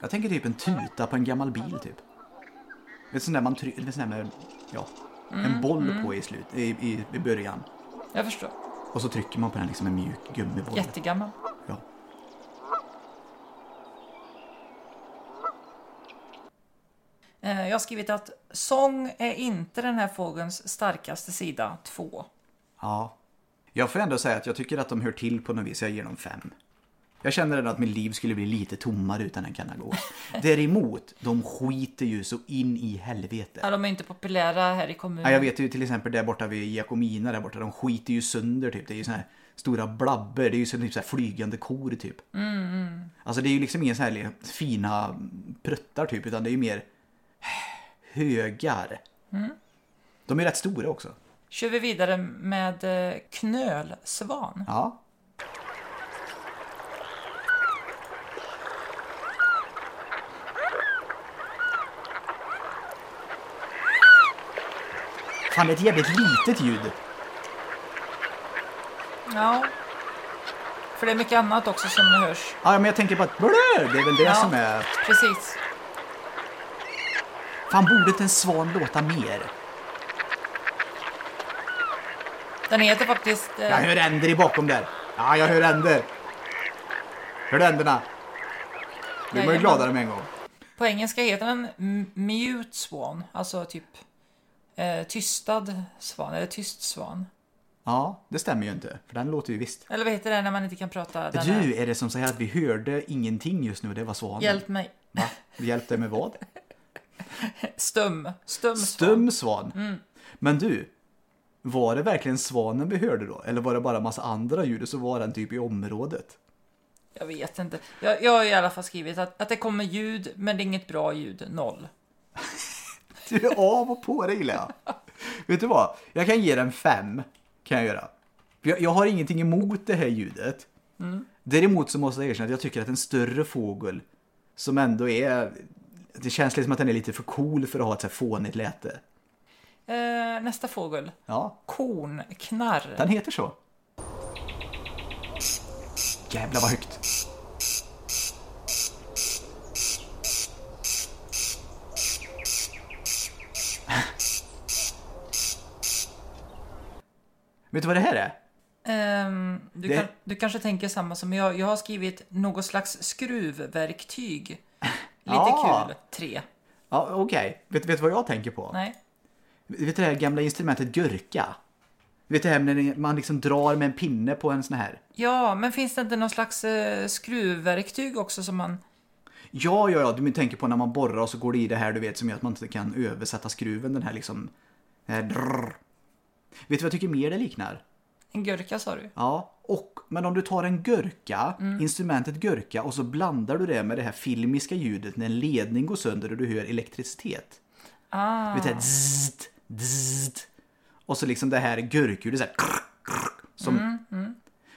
Jag tänker typ en tuta på en gammal bil typ. Ett sånt där man trycker, sån där med, ja, en boll på i, slut, i, i, i början. Jag förstår. Och så trycker man på den liksom en mjuk gummiboll. Jättegammal. Ja. Eh, Jag har skrivit att sång är inte den här fågelns starkaste sida, två. ja. Jag får ändå säga att jag tycker att de hör till på något vis. Jag ger dem fem. Jag känner ändå att mitt liv skulle bli lite tommare utan en kanagå. Däremot, de skiter ju så in i helvete. Ja, de är inte populära här i kommunen. Ja, jag vet ju till exempel där borta vid Giacomina där borta, de skiter ju sönder typ. Det är ju såna här stora blabber, det är ju som typ så flygande kor typ. Alltså det är ju liksom inga så här fina pruttar typ, utan det är ju mer högar. De är rätt stora också. Kör vi vidare med eh, knölsvan. Ja. Fan, det är ett jävligt litet ljud. Ja. För det är mycket annat också som hörs. Ja, men jag tänker på att blö, det är väl det Ja. som är... Precis. Fan, borde inte en svan låta mer? Den heter faktiskt... Jag Eh, hör änder i bakom där. Ja, jag hör änder. Hör du änderna? Blir man ju gladare med en gång. på engelska heter den mute swan. Alltså typ eh, tystad svan, eller tyst svan. Ja, det stämmer ju inte, för den låter ju visst. Eller vad heter det när man inte kan prata? Den Du, är det som säger att vi hörde ingenting just nu, det var svanen? Hjälp mig. Va? Hjälp dig med vad? Stum. Stum svan. Stum svan. Mm. Men du, var det verkligen svanen vi hörde då? Eller var det bara massa andra ljud och så var den typ i området? Jag vet inte. Jag, jag har i alla fall skrivit att, att det kommer ljud, men det är inget bra ljud. Noll. (laughs) Du är av och på det gillar jag. Vet du vad? Jag kan ge den fem. Kan jag göra. Jag, jag har ingenting emot det här ljudet. Däremot så måste jag erkänna att jag tycker att en större fågel som ändå är... Det känns liksom att den är lite för cool för att ha ett så här fånigt läte. Eh, nästa fågel. Ja, Kornknarr. den heter så. Jävlar vad högt. Vet du vad det här är? Ehm, du, Det- kan, du kanske tänker samma som jag. Jag har skrivit något slags skruvverktyg. (laughs) Lite Ja. kul. Tre. Ja, okej. Vet du vad jag tänker på? Nej. Vet du det här gamla instrumentet gurka? Vet du det här när man liksom drar med en pinne på en sån här? Ja, men finns det inte någon slags eh, skruvverktyg också som man... Ja, ja, ja, du tänker på när man borrar och så går det i det här du vet som gör att man inte kan översätta skruven den här liksom... Den här drrr. Vet du vad jag tycker mer det liknar? En gurka sa du? Ja, och men om du tar en gurka, instrumentet gurka och så blandar du det med det här filmiska ljudet när en ledning går sönder och du hör elektricitet. Ah. Vet du, dzzt, dzzt. Och så liksom det här gurkljudet så här, krr, krr, som...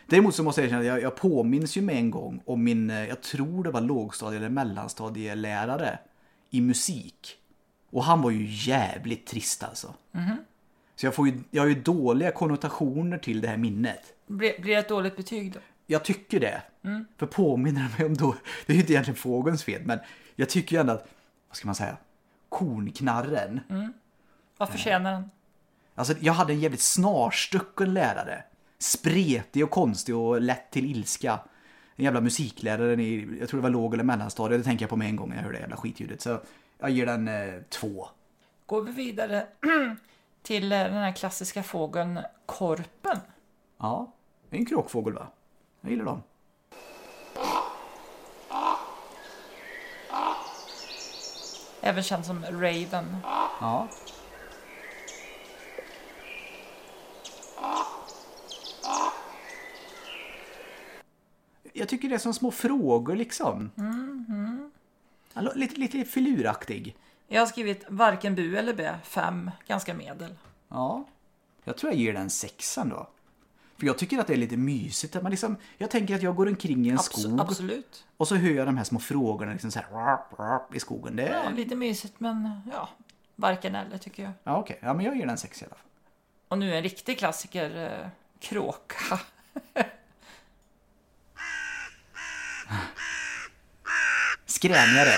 Däremot så måste jag erkänna att jag, jag påminns ju med en gång om min, eh, jag tror det var lågstadie eller mellanstadielärare i musik. Och han var ju jävligt trist alltså. Så jag, får ju, jag har ju dåliga konnotationer till det här minnet. Blir, blir det ett dåligt betyg då? Jag tycker det. För påminner mig om då, det är ju inte egentligen fågelns fel, men jag tycker ju ändå att, vad ska man säga, kornknarren. Vad förtjänar den? Alltså jag hade en jävligt snarstucken lärare. Spretig och konstig och lätt till ilska. En jävla musiklärare i, jag tror det var låg eller mellanstadiet, det tänker jag på med en gång när jag hörde det jävla skitljudet. Så jag ger den eh, två. Går vi vidare (clears throat) till eh, den här klassiska fågeln korpen. Ja, det är en kråkfågel va? Jag gillar dem. Även känd som raven. Ja. Jag tycker det är som små frågor liksom. Alltså, Lite, lite filuraktig. Jag har skrivit varken bu eller bä, fem, ganska medel. Ja. Jag tror jag ger den sexan då. För jag tycker att det är lite mysigt. Att man liksom, jag tänker att jag går omkring i en Abs- skog absolut. och så hör jag de här små frågorna liksom så här, i skogen. Det Ja, är... lite mysigt men ja, varken eller tycker jag. Ja, okej. Ja, men jag ger den sex i alla fall. Och nu en riktig klassiker, eh, kråka. (laughs) Skränigare.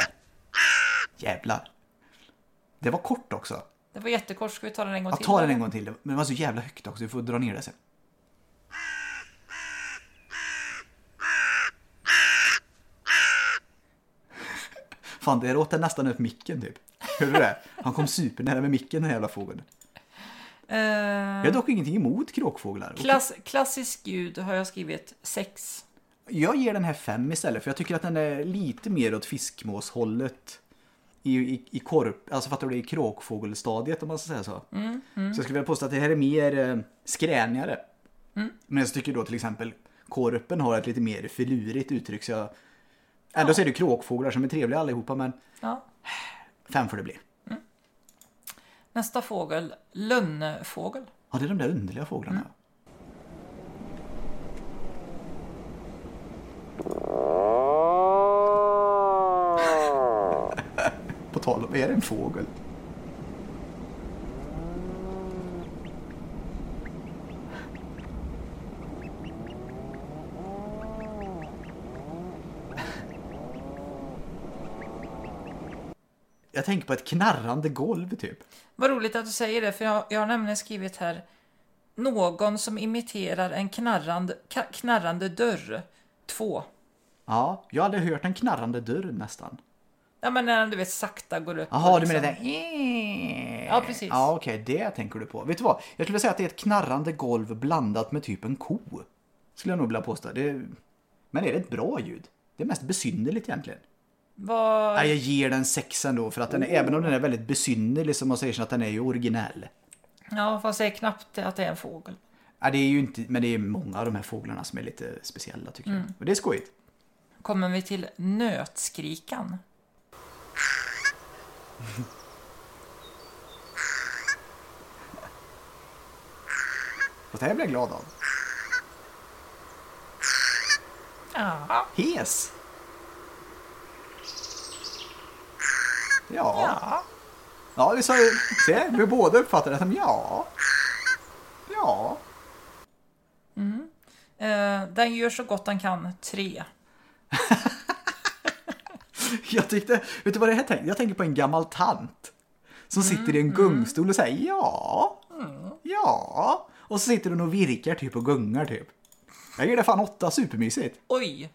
Jävlar. Det var kort också. Det var jättekort, ska vi ta den en gång till? ja, ta den en gång till. Men det var så jävla högt också, vi får dra ner det sen. Fan, det åt nästan upp micken typ. Hörde du det? Han kom supernära med micken den här jävla fågeln. Uh, jag har eh, dock ingenting emot kråkfåglar. Klass, klassisk ljud har jag skrivit sex. Jag ger den här fem istället för jag tycker att den är lite mer åt fiskmåshållet. I, i, i korp, alltså fattar du det, i kråkfågelstadiet om man ska säga så. Så jag skulle vilja påstå att det här är mer eh, skränigare. Men jag tycker då till exempel korpen har ett lite mer filurigt uttryck så jag... Ändå så är det kråkfåglar som är trevliga allihopa men Ja. fem får det bli. Nästa fågel, lönnfågel. Ja, det är de där underliga fåglarna. På tal om, är det en fågel? Jag tänker på ett knarrande golv typ. Vad roligt att du säger det, för jag, jag har nämligen skrivit här någon som imiterar en knarrande, knarrande dörr. 2. Ja, jag hade hört en knarrande dörr nästan. Ja men när den du vet sakta går upp. Jaha, du menar liksom- det? Ja, precis. Ja, okej, det tänker du på. Vet du vad? Jag skulle säga att det är ett knarrande golv blandat med typ en ko. Skulle jag nog vilja påstå. Det... Men är det ett bra ljud? Det är mest besynnerligt egentligen. Vad... Nej, jag ger den sex ändå för att den är, även om den är väldigt besynnerlig så måste jag erkänna att den är ju originell. Ja, fast jag säger knappt att det är en fågel. Ja, det är ju inte, men det är många av de här fåglarna som är lite speciella tycker Mm. jag. Och det är skojigt. Kommer vi till nötskrikan. (laughs) Och det här blir jag glad av. Ja. Hes! Ja. Ja. Ja, vi sa ju... Se, vi båda uppfattar det som ja. Ja. Eh, den gör så gott den kan. 3. (laughs) (laughs) Jag tyckte... Vet du vad det här tänkte? Jag tänker på en gammal tant. Som sitter i en gungstol och säger ja. Ja. Och så sitter hon och virkar typ och gungar typ. Jag ger det fan åtta, supermysigt. Oj!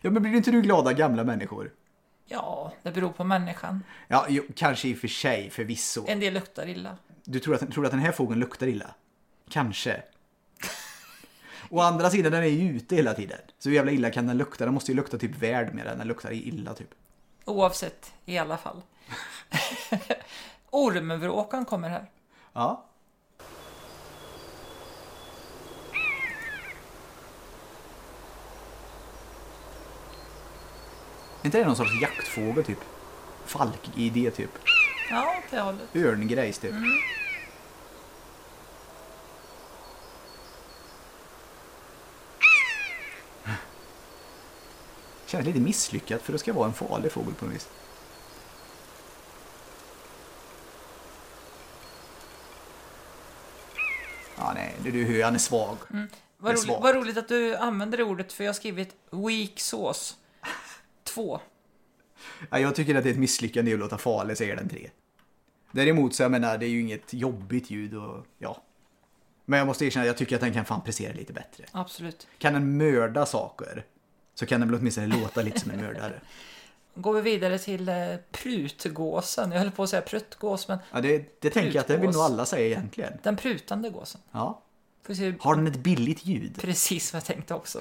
Ja, men blir inte du glada gamla människor? Ja, det beror på människan. Ja, jo, kanske i och för sig, förvisso. En del luktar illa. Du tror att, tror du att den här fågeln luktar illa? Kanske. Å andra sidan, den är ju ute hela tiden. Så hur jävla illa kan den lukta? Den måste ju lukta typ värd med den. Den luktar illa typ. Oavsett, i alla fall. (laughs) Ormvråkan kommer här. Ja. Är inte det någon sorts jaktfågel typ? Falkidé typ. Ja, åt det hållet. Örngrejs typ. Känns lite misslyckat för det ska vara en farlig fågel på något vis. Ja, nej, du, du hör, han är svag. Det Vad roligt, vad roligt att du använder det ordet, för jag har skrivit weak sauce. 2. Ja, jag tycker att det är ett misslyckande att låta farlig, säger den tre. Däremot så jag menar, det är ju inget jobbigt ljud och ja. Men jag måste erkänna, jag tycker att den kan fan prestera lite bättre. Absolut. Kan den mörda saker så kan den väl åtminstone låta lite som en mördare. (laughs) Går vi vidare till eh, prutgåsen. Jag höll på att säga pruttgås, men Ja, det, det tänker jag att det vill nog alla säga egentligen. den prutande gåsen. Ja. Se Har den ett billigt ljud? precis vad jag tänkte också.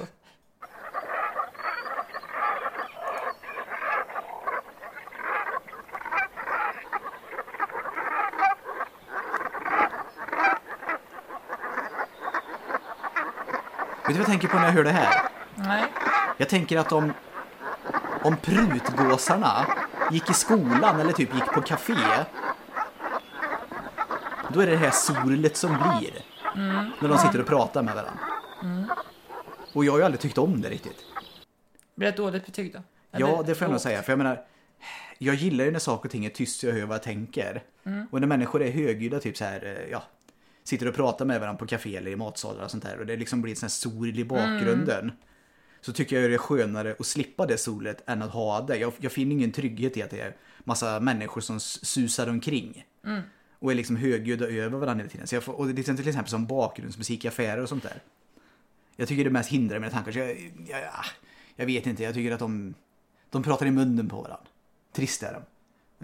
Vet du vad jag tänker på när jag hör det här? Nej. Jag tänker att om, om prutgåsarna gick i skolan eller typ gick på café. Då är det det här solet som blir. När de sitter och pratar med varandra. Och jag har ju aldrig tyckt om det riktigt. Blir det ett dåligt betyg då? Ja, Eller det får jag nog säga. För jag menar, jag gillar ju när saker och ting är tyst så jag hör vad jag tänker. Och när människor är högljudda, typ så här, eh, ja, sitter och pratar med varandra på café eller i matsalar och sånt där. Och det liksom blir ett sånt här sol i bakgrunden. Så tycker jag det är skönare att slippa det solet än att ha det. Jag, jag finner ingen trygghet i att det är massa människor som susar omkring. Och är liksom högljudda över varandra hela tiden. Så jag får, och det är till exempel som bakgrundsmusik i affärer och sånt där. Jag tycker det mest hindrar mina tankar. Så jag, jag, jag vet inte, jag tycker att de, de pratar i munnen på varandra. Trist är de.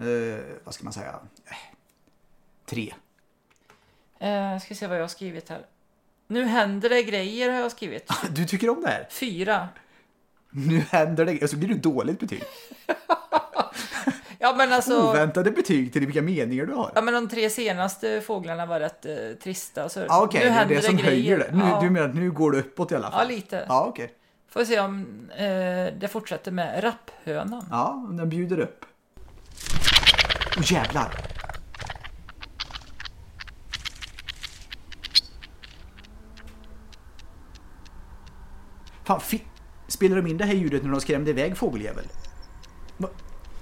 Eh, vad ska man säga? Eh, tre. Eh, ska se vad jag har skrivit här. Nu händer det grejer har jag skrivit. Du tycker om det här? Fyra. Nu händer det Och så blir det dåligt betyg. (laughs) Ja men alltså. Oväntade betyg till vilka meningar du har. Ja men de tre senaste fåglarna var rätt eh, trista. Så Ja, Okej, nu det är händer det som grejer. höjer det. Nu, ja. Du menar att nu går det uppåt i alla ja fall? lite. Ja, okej. Får se om eh, det fortsätter med rapphönan. Ja, den bjuder upp. Åh jävlar! Fan, fi- spelar de in det här ljudet när de skrämde iväg fågeljävel? Va-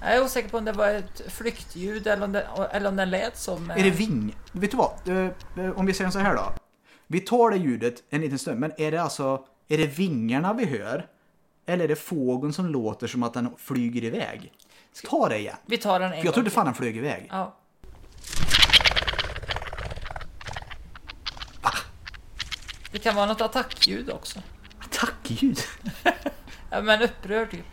Jag är osäker på om det var ett flyktljud eller om, det, eller om den lät som... eh, Är det ving? Vet du vad? Eh, eh, Om vi säger så här då. Vi tar det ljudet en liten stund, men är det alltså... Är det vingarna vi hör? Eller är det fågeln som låter som att den flyger iväg? Ta det igen. Vi tar den en För jag trodde fan den flög iväg. Ja. Det kan vara något attackljud också. Attackljud? (laughs) Ja, men upprörd typ.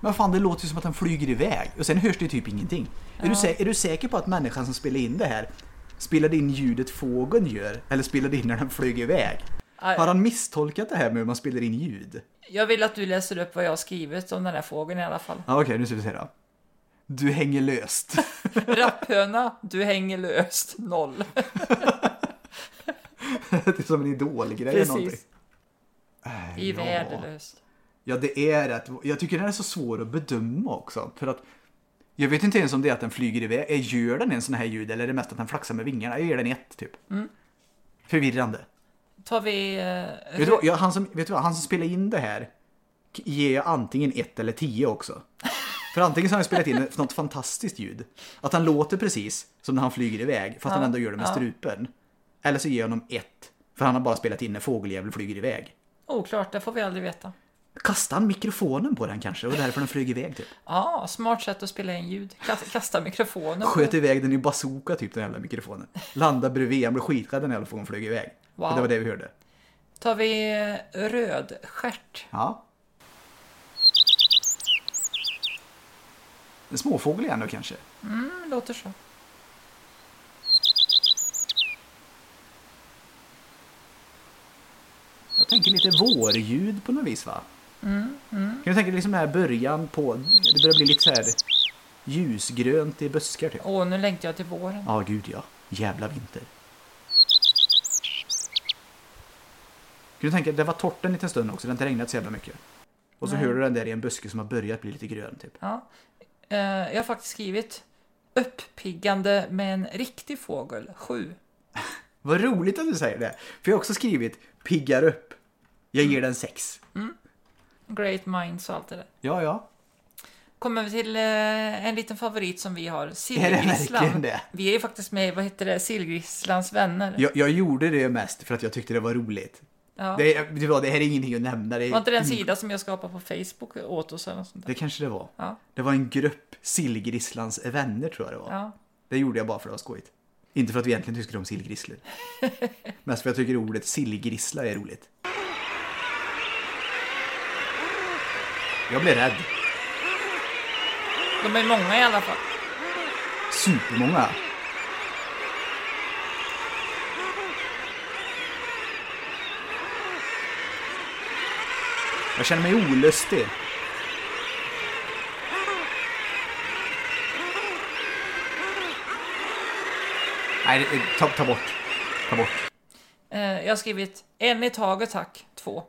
Men fan, det låter ju som att den flyger iväg. Och sen hörs det ju typ ingenting. Är, du sä- är du säker på att människan som spelade in det här spelade in ljudet fågeln gör? Eller spelade in när den flög iväg? Nej. Har han misstolkat det här med hur man spelar in ljud? Jag vill att du läser upp vad jag har skrivit om den här fågeln i alla fall. Ja, okej, nu ska vi se då. Du hänger löst. (laughs) Rapphöna, du hänger löst. Noll. (laughs) det är som en idolgrej eller någonting. Äh, I ja. värdelöst. Ja, det är rätt. Jag tycker den är så svår att bedöma också. För att jag vet inte ens om det är att den flyger iväg. Eh, Gör den en sån här ljud eller är det mest att den flaxar med vingarna? Jag ger den ett, typ. Förvirrande. Tar vi... Eh, Vet du, vad, jag, han, som, vet du vad, han som spelar in det här ger jag antingen ett eller tio också. (laughs) För antingen så har han spelat in något fantastiskt ljud. Att han låter precis som när han flyger iväg, fast han Ja, ändå gör det med ja. strupen. Eller så ger jag honom ett, för han har bara spelat in när fågeljävel flyger iväg. Oklart, det får vi aldrig veta. Kastade han mikrofonen på den kanske? Och därför den flög iväg typ. Ja, smart sätt att spela in ljud. Kasta, kasta mikrofonen. på- Sköt iväg den i bazooka typ den jävla mikrofonen. Landade bredvid, han blev skiträdd när fågeln flög iväg. Wow. Och det var det vi hörde. Tar vi eh, rödstjärt. Ja. En småfågel igen då kanske? Mm, låter så. Jag tänker lite vårljud på något vis va? Kan du tänka dig liksom här början på, det börjar bli lite så här ljusgrönt i buskar typ. Åh, nu längtar jag till våren. Ja, gud ja. Jävla vinter. Kan du tänka, det var torrt en liten stund också, det har inte regnat så jävla mycket. Och så Nej. hör du den där i en buske som har börjat bli lite grön typ. Ja. Eh, jag har faktiskt skrivit uppiggande med en riktig fågel, sju. (laughs) Vad roligt att du säger det. För jag har också skrivit piggar upp. Jag ger den sex. Great minds och allt det där. Ja, ja. Kommer vi till eh, en liten favorit som vi har, Är det sillgrisslan. det? Vi är ju faktiskt med i, vad heter det, sillgrisslans vänner. Jag, jag gjorde det mest för att jag tyckte det var roligt. Ja. Det, är- det, var, det här är ingenting att nämna. Det, är, Var inte det en sida som jag skapade på Facebook åt oss eller något sånt där? det kanske det var. Ja. Det var en grupp sillgrisslans vänner tror jag det var. Ja. Det gjorde jag bara för att var skojigt. Inte för att vi egentligen tycker om sillgrisslor. (laughs) Mest för att jag tycker ordet sillgrissla är roligt. Jag blev rädd. De är många i alla fall. Supermånga. Jag känner mig olustig. Nej, det- ta, ta bort. Ta bort. Eh, jag har skrivit en i taget tack, två.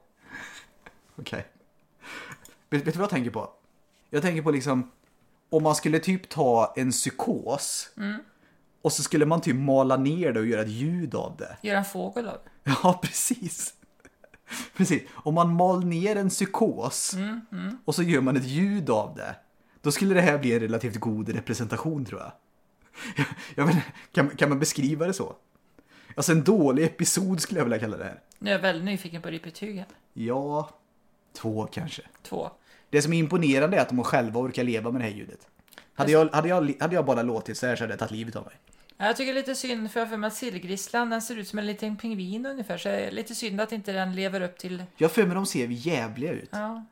Okej. Vet, vet du vad jag tänker på? Jag tänker på liksom, om man skulle typ ta en psykos och så skulle man typ mala ner det och göra ett ljud av det. Gör en fågel av. (laughs) Ja, precis. Precis. Om man mal ner en psykos och så gör man ett ljud av det. Då skulle det här bli en relativt god representation tror jag. (laughs) Jag, vet, kan, kan man beskriva det så? Alltså en dålig episod skulle jag vilja kalla det här. Nu är jag väldigt nyfiken på ditt betyg här. Ja, två kanske. Två. Det som är imponerande är att de själva orkar leva med det här ljudet. Hade jag, hade jag, hade jag bara låtit så här så hade jag tagit livet av mig. Ja, Jag tycker det är lite synd för jag har för mig att sillgrisslan den ser ut som en liten pingvin ungefär. Så det är lite synd att inte den lever upp till... Jag har för mig de ser jävliga ut. Ja.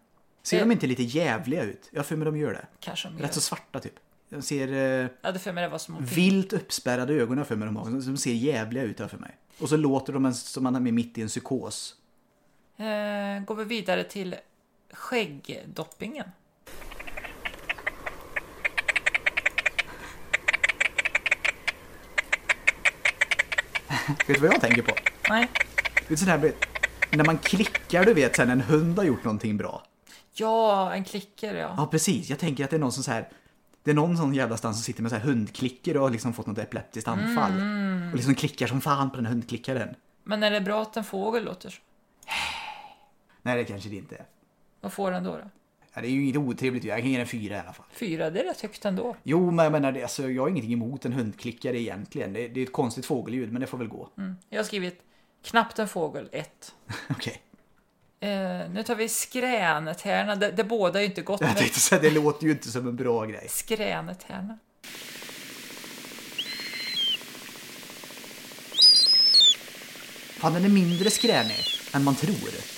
Ser Eh. de inte lite jävliga ut? Jag har för mig de gör det. Kanske de gör. Rätt så svarta typ. De ser eh, Jag hade för mig det var små vilt uppspärrade ögon för mig de har. De ser jävliga ut jag för mig. Och så låter de en, som man är mitt i en psykos. Eh, går vi vidare till skäggdoppingen. Vet du vad jag tänker på? Nej. Det är sån här, när man klickar du vet sen en hund har gjort någonting bra. Ja, en klicker ja. Ja precis, jag tänker att det är någon som så här det är någon sån jävla stans som sitter med så här hundklicker och har liksom fått något epileptiskt anfall. Och liksom klickar som fan på den här hundklickaren. Men är det bra att en fågel låter så? (sighs) Nej det kanske det inte är. Vad får den då? då? Ja, det är ju inget otrevligt jag kan ge den fyra i alla fall. Fyra, det är rätt högt ändå. Jo men jag menar, det, alltså, jag har ingenting emot en hundklickare egentligen. Det, det är ett konstigt fågelljud men det får väl gå. Jag har skrivit knappt en fågel, ett. (laughs) Okej. Eh, nu tar vi skränetärna. Det, det båda är ju inte gott Jag tänkte säga, det låter ju inte som en bra grej. skränetärna. Fan den är mindre skränig än man tror.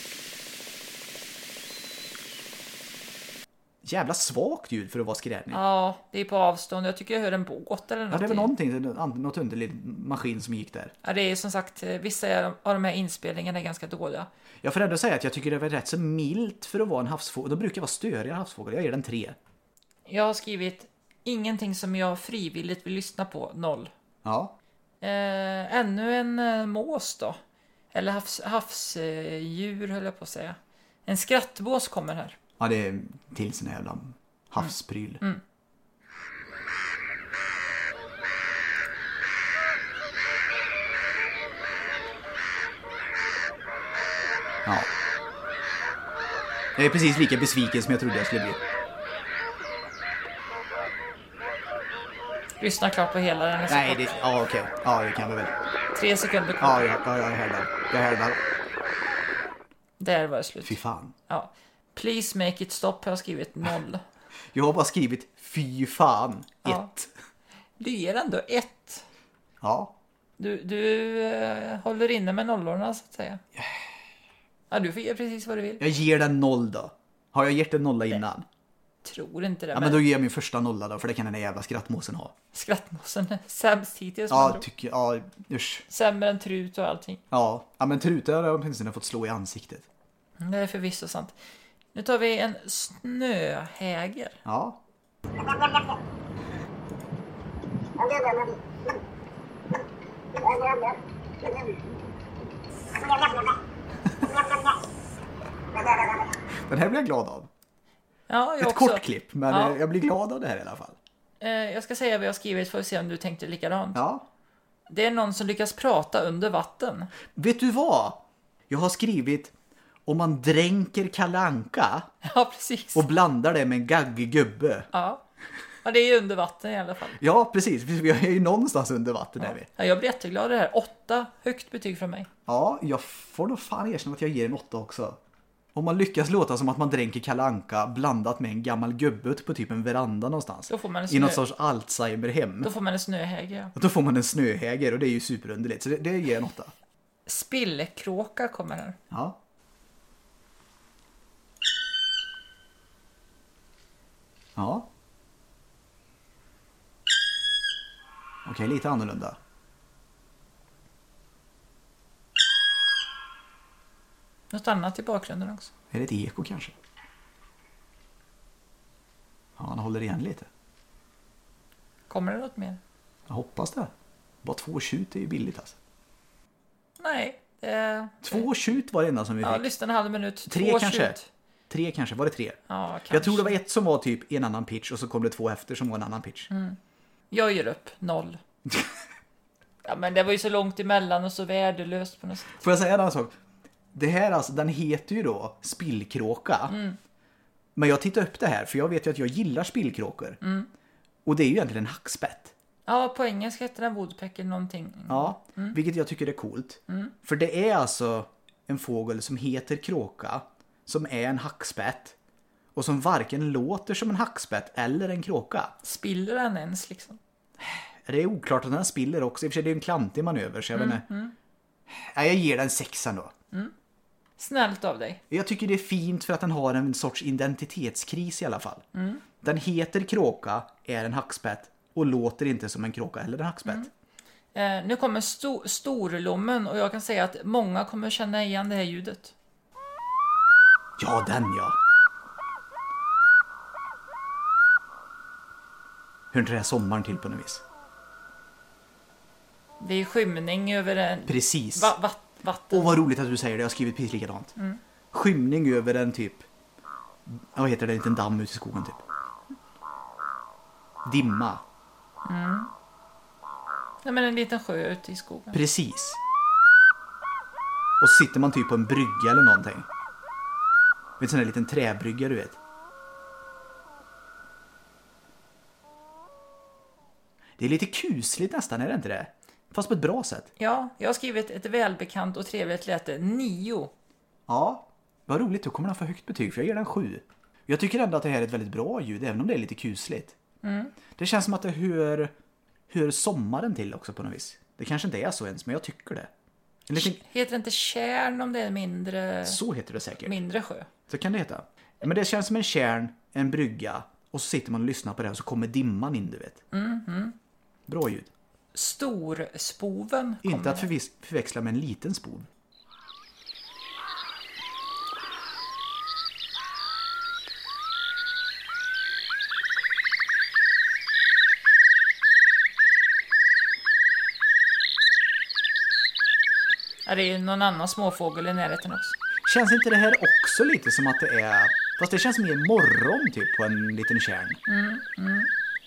Jävla svagt ljud för att vara skränig. Ja, det är på avstånd. Jag tycker jag hör en båt eller något. Ja, det är i- någonting, något underlig maskin som gick där. Ja, det är som sagt, eh, vissa av de här inspelningarna är ganska dåliga. Jag får ändå säga att jag tycker det var rätt så milt för att vara en havsfågel. De brukar vara störigare havsfågel. Jag ger den tre. Jag har skrivit ingenting som jag frivilligt vill lyssna på, noll. Ja. Eh, ännu en eh, mås då. Eller havs, havsdjur höll jag på att säga. En skrattmås kommer här. Ja, det är till sån här jävla havspryl. Ja. Jag är precis lika besviken som jag trodde jag skulle bli. Lyssna klart på hela den. är så Nej, det... Ja, okej. Ja, det kan vi väl. Tre sekunder kvar. Ja, ja, ja jag härdar. Jag härdar. Där var det slut. Fy fan. Ja. Please make it stop har jag skrivit noll. (laughs) Jag har bara skrivit fy fan. Ja. Ett. Du ger ändå ett. Ja. Du, du eh, håller inne med nollorna så att säga. Ja, du får ge precis vad du vill. Jag ger den noll då. Har jag gett en nolla innan? Tror inte det, Ja, men, då ger jag min första nolla då, för det kan den där jävla skrattmåsen ha. skrattmåsen är (laughs) sämst hittills. med andra Ja, ord. tycker Ja, usch. Sämre än trut och allting. Ja, ja men Trute har jag åtminstone fått slå i ansiktet. Det är förvisso sant. Nu tar vi en snöhäger. Ja. Den här blir jag glad av. Ja, jag Ett också. kort klipp, men Ja. jag blir glad av det här i alla fall. Eh, jag ska säga vad jag har skrivit för att se om du tänkte likadant. Ja. Det är någon som lyckas prata under vatten. Vet du vad? Jag har skrivit om man dränker kalanka (laughs) Ja, precis. och blandar det med en gaggig gubbe. Ja. ja, det är ju under vatten i alla fall. Ja, precis. Vi är ju någonstans under vatten är vi. Ja, jag blir jätteglad i det här. Åtta, högt betyg från mig. Ja, jag får nog fan erkänna att jag ger en åtta också. Om man lyckas låta som att man dränker kalanka blandat med en gammal gubbe ute på typ en veranda någonstans. Då får man en I något snö- sorts Alzheimer-hem. Då får man en snöhäger. Ja. Då får man en snöhäger och det är ju superunderligt. Så det, det ger en åtta. Spillekråka kommer här. Ja. Ja. Okej, lite annorlunda. Något annat i bakgrunden också. Är det ett eko kanske? Ja, han håller igen lite. Kommer det något mer? Jag hoppas det. Bara två tjut är ju billigt alltså. Nej. Det... Två tjut var det enda som vi Ja, fick. lyssna en halv minut. Tre Två kanske? tjut. Tre kanske, var det tre? Ja, kanske. Jag tror det var ett som var typ en annan pitch och så kom det två efter som var en annan pitch. Jag ger upp. Noll. (laughs) ja, men det var ju så långt emellan och så värdelöst på något sätt. Får jag säga en annan sak? Det här alltså, den heter ju då spillkråka. Men jag tittade upp det här för jag vet ju att jag gillar spillkråkor. Och det är ju egentligen en hackspett. Ja, på engelska heter den woodpecker någonting. Ja, vilket jag tycker är coolt. För det är alltså en fågel som heter kråka, som är en hackspett och som varken låter som en hackspett eller en kråka. Spiller den ens liksom? Det är oklart att den spiller också. I och för sig det är en klantig manöver så jag vet inte. Nej, jag ger den sexan då. Snällt av dig. Jag tycker det är fint för att den har en sorts identitetskris i alla fall. Den heter kråka, är en hackspett och låter inte som en kråka eller en hackspett. Eh, nu kommer sto- storlommen och jag kan säga att många kommer känna igen det här ljudet. Ja, den ja. Hör inte det här sommaren till på något vis? Det är skymning över en... Precis. Va- va- vatten. Åh, vad roligt att du säger det. Jag har skrivit precis likadant. Skymning över en typ... Vad heter det? En liten damm ute i skogen typ. Dimma. Nej, men en liten sjö ute i skogen. Precis. Och sitter man typ på en brygga eller någonting. Vet, sån där liten träbrygga du vet. Det är lite kusligt nästan, är det inte det? Fast på ett bra sätt. Ja, jag har skrivit ett välbekant och trevligt läte. Nio. Ja, vad roligt. Då kommer den få högt betyg för jag ger den sju. Jag tycker ändå att det här är ett väldigt bra ljud, även om det är lite kusligt. Det känns som att det hör, hör sommaren till också på något vis. Det kanske inte är så ens, men jag tycker det. En liten, Heter det inte kärn om det är mindre, så heter det säkert. mindre sjö? Så kan det heta. Men det känns som en kärn, en brygga och så sitter man och lyssnar på det och så kommer dimman in, du vet. Bra ljud. Storspoven. Inte att förväxla med en liten spov. Det är ju någon annan småfågel i närheten också. Känns inte det här också lite som att det är... Fast det känns mer morgon typ på en liten kärn.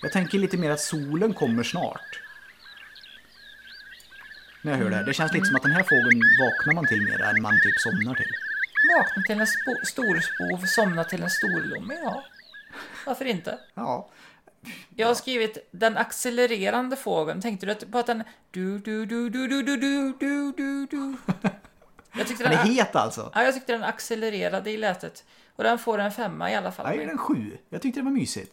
Jag tänker lite mer att solen kommer snart. När jag hör det här. Det känns lite som att den här fågeln vaknar man till mer än man typ somnar till. Vakna till en spo- storspov, somna till en storlomme, ja. Varför inte? Ja. Jag har skrivit den accelererande fågeln. Tänkte du att- på att den... Du, du, du, du, du, du, du, du, du, du. (laughs) Jag tyckte Den är het alltså. ja, jag tyckte den accelererade i lätet. Och den får en femma i alla fall. Ger den sju. Jag tyckte det var mysigt.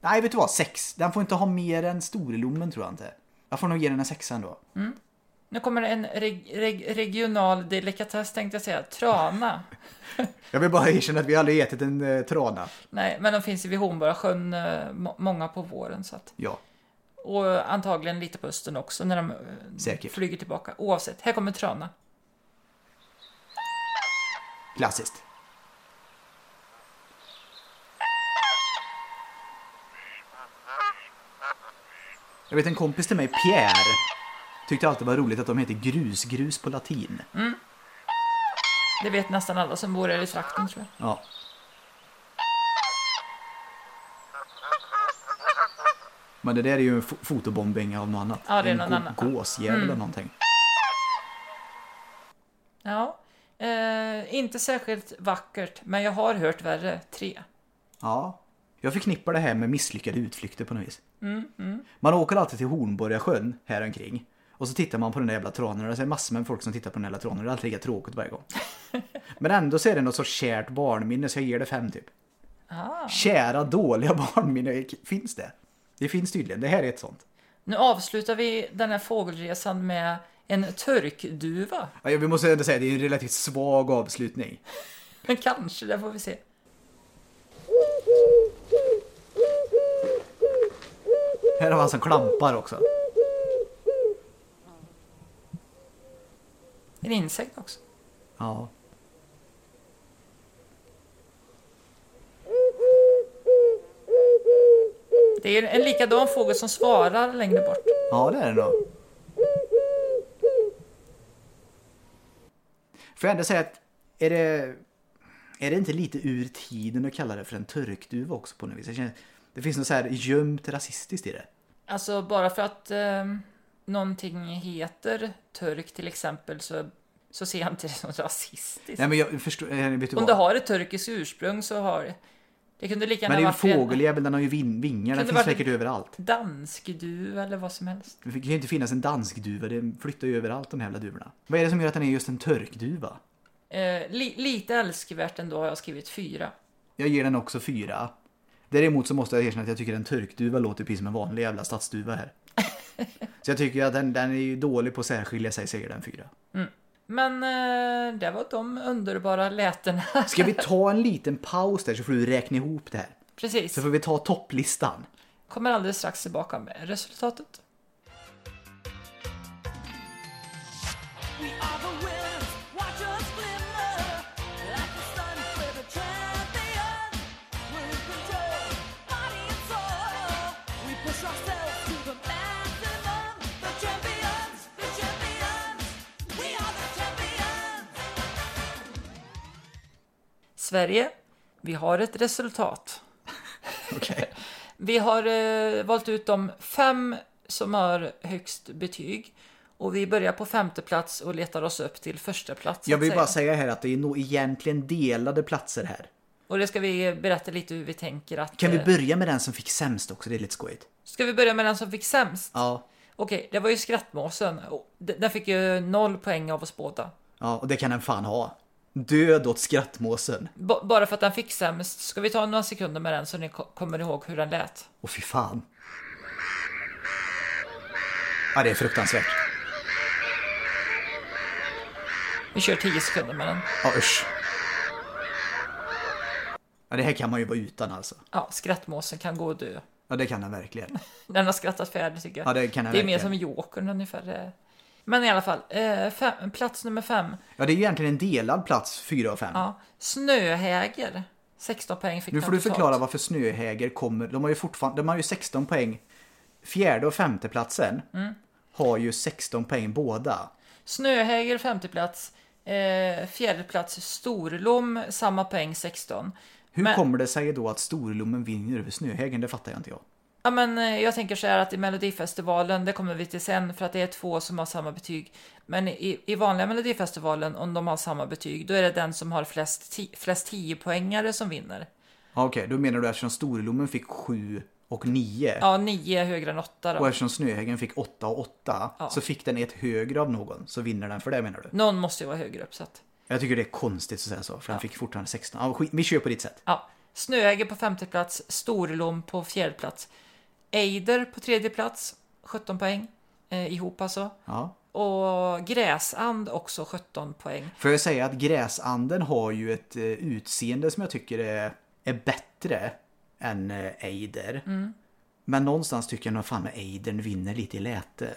Nej, vet du vad? Sex. Den får inte ha mer än storlommen tror jag inte. Jag får nog ge den en sexa ändå. Nu kommer en reg, reg, regional delikatess tänkte jag säga. Trana. (laughs) Jag vill bara erkänna att vi aldrig ätit en eh, trana. Nej, men de finns ju vid Hornborgasjön, eh, må- många på våren. Så att, Ja, och antagligen lite på hösten också när de eh, Säkert. flyger tillbaka. Oavsett, här kommer Trana. klassiskt. Jag vet en kompis till mig, Pierre, tyckte alltid var roligt att de heter grusgrus på latin. Det vet nästan alla som bor här i trakten tror jag. Ja. Men det där är ju en fo- fotobombing av något annat. Ja, det är en någon annan. Mm. gåsjävel eller någonting. Ja, eh, inte särskilt vackert, men jag har hört värre. Tre. Ja. Jag förknippar det här med misslyckade utflykter på något vis. Mm, Man åker alltid till Hornborgasjön här omkring. Och så tittar man på den där jävla tranan och det är massor med folk som tittar på den jävla tranan. Det är alltid lika tråkigt varje gång. (laughs) Men ändå så är det något sorts kärt barnminne så jag ger det fem typ. Ah. Kära dåliga (laughs) barnminne, finns det? Det finns tydligen, det här är ett sånt. Nu avslutar vi den här fågelresan med en turkduva. Ja, vi måste ändå säga det är en relativt svag avslutning. (laughs) Men kanske, det får vi se. Här har han som klampar också. En insekt också. Ja. Det är en likadan fågel som svarar längre bort. Ja, det är det nog. Får jag ändå säga att är det, är det inte lite ur tiden att kalla det för en turkduva också på något vis? Jag känner, det finns något så här gömt rasistiskt i det. Alltså bara för att eh, någonting heter turk till exempel så, så ser jag inte det som rasistiskt. Nej men jag förstår, eh, vet du Om det har ett turkiskt ursprung så har det... Det kunde lika Men det är ju en fågeljävel, den har ju vin- vingar, den finns säkert överallt. danskduva eller vad som helst. Det kan ju inte finnas en danskduva, det flyttar ju överallt de jävla duvorna. Vad är det som gör att den är just en turkduva? Eh, li, lite älskvärt ändå har jag skrivit fyra. Jag ger den också fyra. Däremot så måste jag erkänna att jag tycker en turkduva låter precis som en vanlig jävla stadsduva här. (laughs) så jag tycker att den, den är ju dålig på att särskilja sig, säger den fyra. Men eh, det var de underbara lätena. Ska vi (laughs) ta en liten paus där så får du räkna ihop det här. Precis. Så får vi ta topplistan. Kommer alldeles strax tillbaka med resultatet. Sverige, vi har ett resultat. Okej. Vi har eh, valt ut de fem som har högst betyg. Och vi börjar på femte plats och letar oss upp till första plats. Jag vill säga. bara säga här att det är nog egentligen delade platser här. Och det ska vi berätta lite hur vi tänker att... Kan vi eh, börja med den som fick sämst också? Det är lite skojigt. Ska vi börja med den som fick sämst? Ja, Okej, det var ju skrattmåsen. Den fick ju noll poäng av oss båda. ja och det kan den fan ha. Död åt skrattmåsen. B- bara för att den fick sämst. Ska vi ta några sekunder med den så ni ko- kommer ihåg hur den lät? Och fy fan. Ja, det är fruktansvärt. Vi kör 10 sekunder med den. Ja, usch. Ja, det här kan man ju vara utan alltså. Ja, skrattmåsen kan gå och dö. Ja, det kan den verkligen. (laughs) Den har skrattat färdigt tycker jag. Ja, det kan den det är mer verkligen. som Jokern ungefär. Men i alla fall, eh, fem, plats nummer fem. Ja, det är ju egentligen en delad plats, 4 av 5. Ja, Snöhäger. 16 poäng fick Nu får du totalt. förklara varför snöhäger kommer. De har ju fortfarande, de har ju 16 poäng. Fjärde och femte platsen Mm. har ju 16 poäng båda. Snöhäger femte plats. Eh, fjärde plats Storlom, samma poäng 16. Hur Men- kommer det sig då att Storlommen vinner över snöhägen? Det fattar jag inte jag. Ja, men eh, jag tänker så här att i Melodifestivalen, det kommer vi till sen för att det är två som har samma betyg. Men i, i vanliga Melodifestivalen, om de har samma betyg, då är det den som har flest, ti, flest 10-poängare som vinner. Ja, Okej, då menar du eftersom Storlommen fick 7 och 9 Ja, 9 är högre än 8 och då. eftersom snöhägen fick 8 och 8 Ja. så fick den ett högre av någon så vinner den för det menar du? Någon måste ju vara högre uppsatt. Jag tycker det är konstigt att säga så för den fick fortfarande 16. Ja, vi kör på ditt sätt. Ja, Snöhäger på femte plats, Storlom på fjärde plats. Eider på tredje plats, 17 poäng. Eh, ihop alltså. Ja. Och Gräsand också 17 poäng. Får jag säga att gräsanden har ju ett eh, utseende som jag tycker är, är bättre än eh, Eider. Mm. Men någonstans tycker jag nog fan att Eidern vinner lite i läte.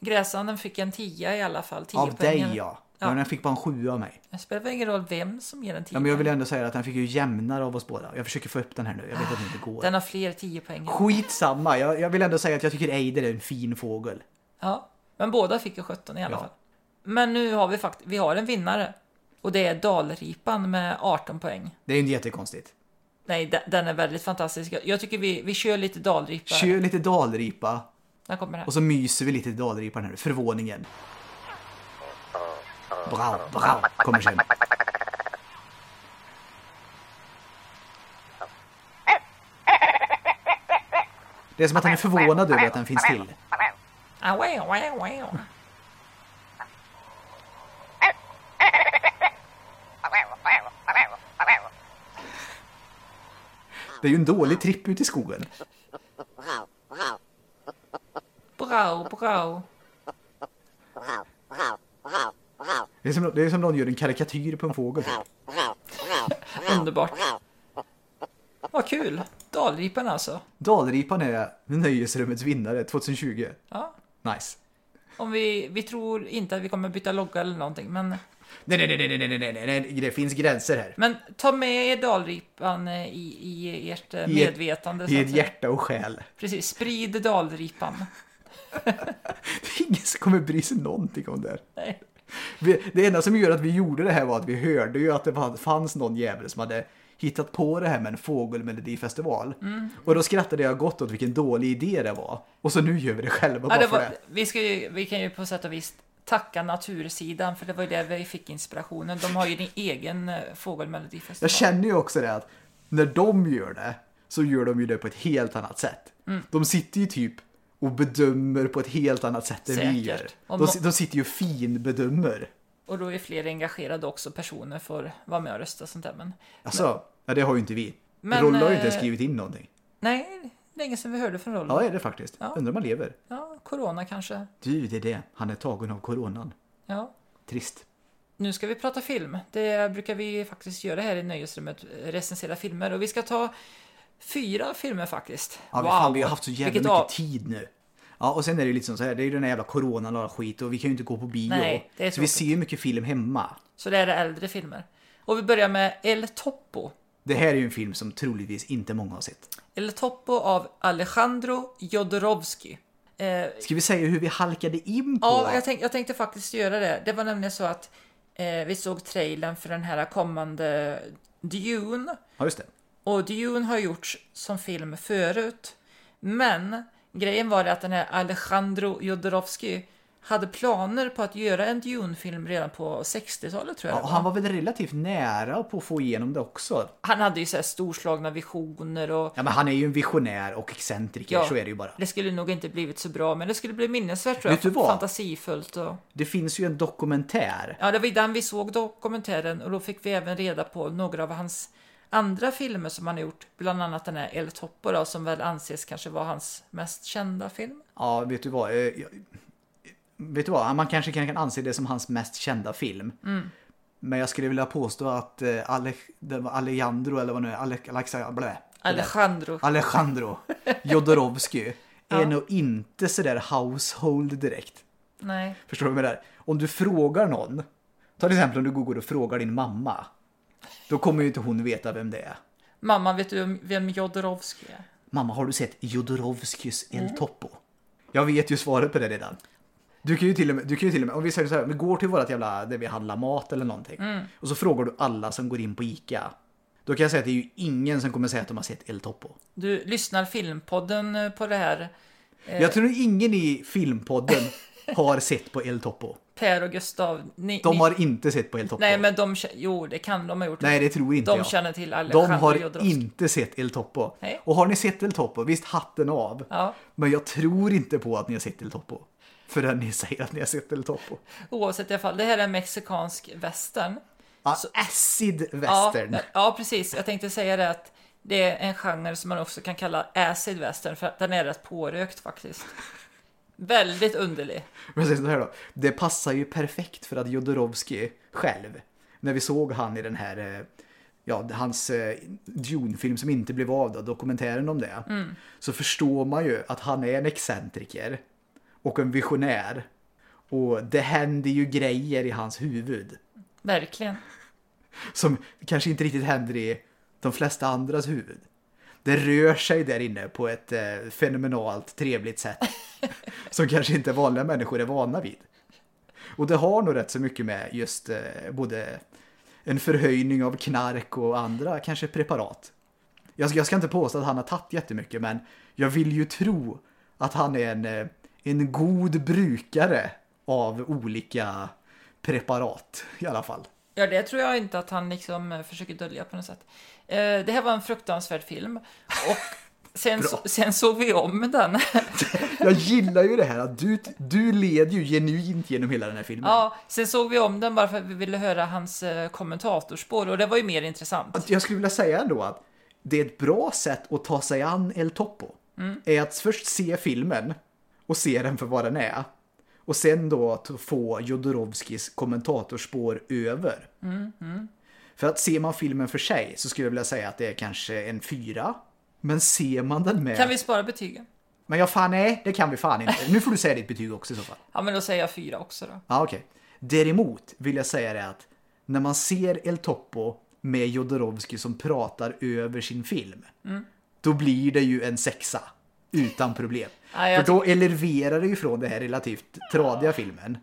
Gräsanden fick en 10 i alla fall. 10 Av poäng. dig ja. Ja. Men den fick bara en 7 av mig. Det spelar väl ingen roll vem som ger en 10 Ja, men jag vill ändå säga att den fick ju jämnare av oss båda. Jag försöker få upp den här nu. Jag vet att det inte går. Den har fler 10 poäng. Skitsamma. Jag, jag vill ändå säga att jag tycker Eider är en fin fågel. Ja, men båda fick ju 17 i alla Ja. fall. Men nu har vi faktiskt, vi har en vinnare. Och det är Dalripan med 18 poäng. Det är ju inte jättekonstigt. Nej, de- den är väldigt fantastisk. Jag- tycker vi, vi kör lite Dalripa. Kör lite dalripa Den kommer här. och så myser vi lite i dalripan här. Förvåningen. Bra, bra. Kommer sen. Det är som att han är förvånad över att den finns till. Det är ju en dålig tripp ut i skogen. Bra, bra. Det är som, det är som någon gör en karikatyr på en fågel. Underbart. Vad kul. Dalripan alltså. Dalripan är Nöjesrummets vinnare 2020. Ja. Nice. Om vi, vi tror inte att vi kommer byta logga eller någonting, men, Nej, nej, nej, nej, nej, nej, nej, nej, det finns gränser här. men ta med er Dalripan eh, i, i ert eh, medvetande. I säga. hjärta och själ. Precis, sprid Dalripan. (laughs) Det är ingen som kommer bry sig någonting om det här. Nej. Det enda som gör att vi gjorde det här var att vi hörde ju att det fanns någon jävel som hade hittat på det här med en fågelmelodifestival. Mm. Och då skrattade jag gott åt vilken dålig idé det var. Och så nu gör vi det själva Ja, bara det för var, det. vi, ska ju, vi kan ju på sätt och vis tacka natursidan, för det var ju där vi fick inspirationen. De har ju en egen eh, fågelmelodifestival. Jag känner ju också det att när de gör det så gör de ju det på ett helt annat sätt. Mm. De sitter ju typ och bedömer på ett helt annat sätt än vi Säkert. gör. De, de sitter ju finbedömer. Och då är fler engagerade också, personer får vara med och rösta sånt där. Men Alltså, ja, det har ju inte vi. Men, Rolla har ju inte eh, skrivit in någonting. nej, länge sedan vi hörde från Rollo. Ja, är det faktiskt. Ja. Undrar om han lever. Ja, corona kanske. Du, det är det. Han är tagen av coronan. Ja. Trist. nu ska vi prata film. Det brukar vi faktiskt göra här i Nöjesrummet, recensera filmer. Och vi ska ta fyra filmer faktiskt. Ja, men fan, vi har haft så jävla Vilket mycket av- tid nu. Ja, och sen är det ju liksom så här, det är ju den här jävla coronan och skit och vi kan ju inte gå på bio. Nej, det är så vi ser ju mycket film hemma. Så det är det äldre filmer. Och vi börjar med El Topo. Det här är ju en film som troligtvis inte många har sett. El Topo av Alejandro Jodorowsky. Eh, Ska vi säga hur vi halkade in på? ja, jag, tänk, jag tänkte faktiskt göra det. Det var nämligen så att eh, vi såg trailern för den här kommande Dune. Ja, just det. Och Dune har gjorts som film förut. Men grejen var det att den här Alejandro Jodorowsky hade planer på att göra en Dune-film redan på 60-talet tror jag Ja, var. han var väl relativt nära på att få igenom det också. Han hade ju så här storslagna visioner och Ja, men han är ju en visionär och excentriker, Ja. så är det ju bara. det skulle nog inte blivit så bra, men det skulle bli minnesvärt tror Vet jag. du vad? Fantasifullt och... Det finns ju en dokumentär. Ja, det var ju den vi såg dokumentären och då fick vi även reda på några av hans andra filmer som han har gjort. Bland annat den här El Topo då, som väl anses kanske vara hans mest kända film. Ja, vet du vad? eh, jag- Vet du vad? Man kanske kan anse det som hans mest kända film. Mm. Men jag skulle vilja påstå att eh, Ale, Alejandro, eller vad nu är, Ale, Alexa, blä, Alejandro. Alejandro Jodorowsky (laughs) Ja. är nog inte sådär household direkt. Nej. Förstår du vad jag menar? Om du frågar någon, ta till exempel om du går och frågar din mamma. Då kommer ju inte hon veta vem det är. Mamma, vet du vem Jodorowsky är? Mamma, har du sett Jodorowskys El Mm. Topo? Jag vet ju svaret på det redan. Du kan ju till och med, du kan ju till och med om vi säger så här, vi går till vårat jävla, där vi handlar mat eller någonting. Mm. Och så frågar du alla som går in på ICA. Då kan jag säga att det är ju ingen som kommer säga att de har sett El Topo. Du lyssnar Filmpodden eh, på det här? Eh. Jag tror ingen i filmpodden har sett på El Topo. Per och Gustav? Ni, De ni, har inte sett på El Topo. Nej, men de... Jo, det kan de ha gjort. Nej, det tror inte de jag. känner till De Alejandro har Jodorowsky. inte sett El Topo. Nej. Och har ni sett El Topo, visst hatten av. Ja, Men jag tror inte på att ni har sett El Topo. Förrän ni (laughs) säger att ni har sett El Topo. oavsett i alla fall. Det här är en mexikansk western. Ja, acid western. Ja, ja, precis. Jag tänkte säga det att det är en genre som man också kan kalla acid western för att den är rätt pårökt faktiskt. (laughs) Väldigt underlig. Men så här då. Det passar ju perfekt för att Jodorowsky själv, när vi såg han i den här, eh, ja, hans eh, Dune-film som inte blev av då, dokumentären om det. Så förstår man ju att han är en excentriker och en visionär. Och det händer ju grejer i hans huvud Verkligen. som kanske inte riktigt händer i de flesta andras huvud. Det rör sig där inne på ett eh, fenomenalt trevligt sätt (laughs) som kanske inte vanliga människor är vana vid. Och det har nog rätt så mycket med just eh, både en förhöjning av knark och andra kanske preparat. Jag, jag ska inte påstå att han har tagit jättemycket men jag vill ju tro att han är en, eh, en god brukare av olika preparat i alla fall. Ja, det tror jag inte att han liksom eh, försöker dölja på något sätt. Eh, det här var en fruktansvärd film. Och sen, så, sen såg vi om den. (laughs) Jag gillar ju det här att du, du leder ju genuint genom hela den här filmen. ja, sen såg vi om den bara för att vi ville höra hans eh, kommentatorspår och det var ju mer intressant. Att Jag skulle vilja säga ändå att det är ett bra sätt att ta sig an El Topo. Är att först se filmen och se den för vad den är. Och sen då att få Jodorowskis kommentatorspår över. För att ser man filmen för sig så skulle jag vilja säga att det är kanske en fyra. Men ser man den med... Kan vi spara betygen? Men ja, fan nej, det kan vi fan inte. Nu får du säga ditt betyg också i så fall. Ja, men då säger jag fyra också då. Ja, okej. Däremot vill jag säga det att när man ser El Topo med Jodorowsky som pratar över sin film, då blir det ju en sexa. Utan problem. (laughs) Ja, För då eleverar det ju från den här relativt tradiga filmen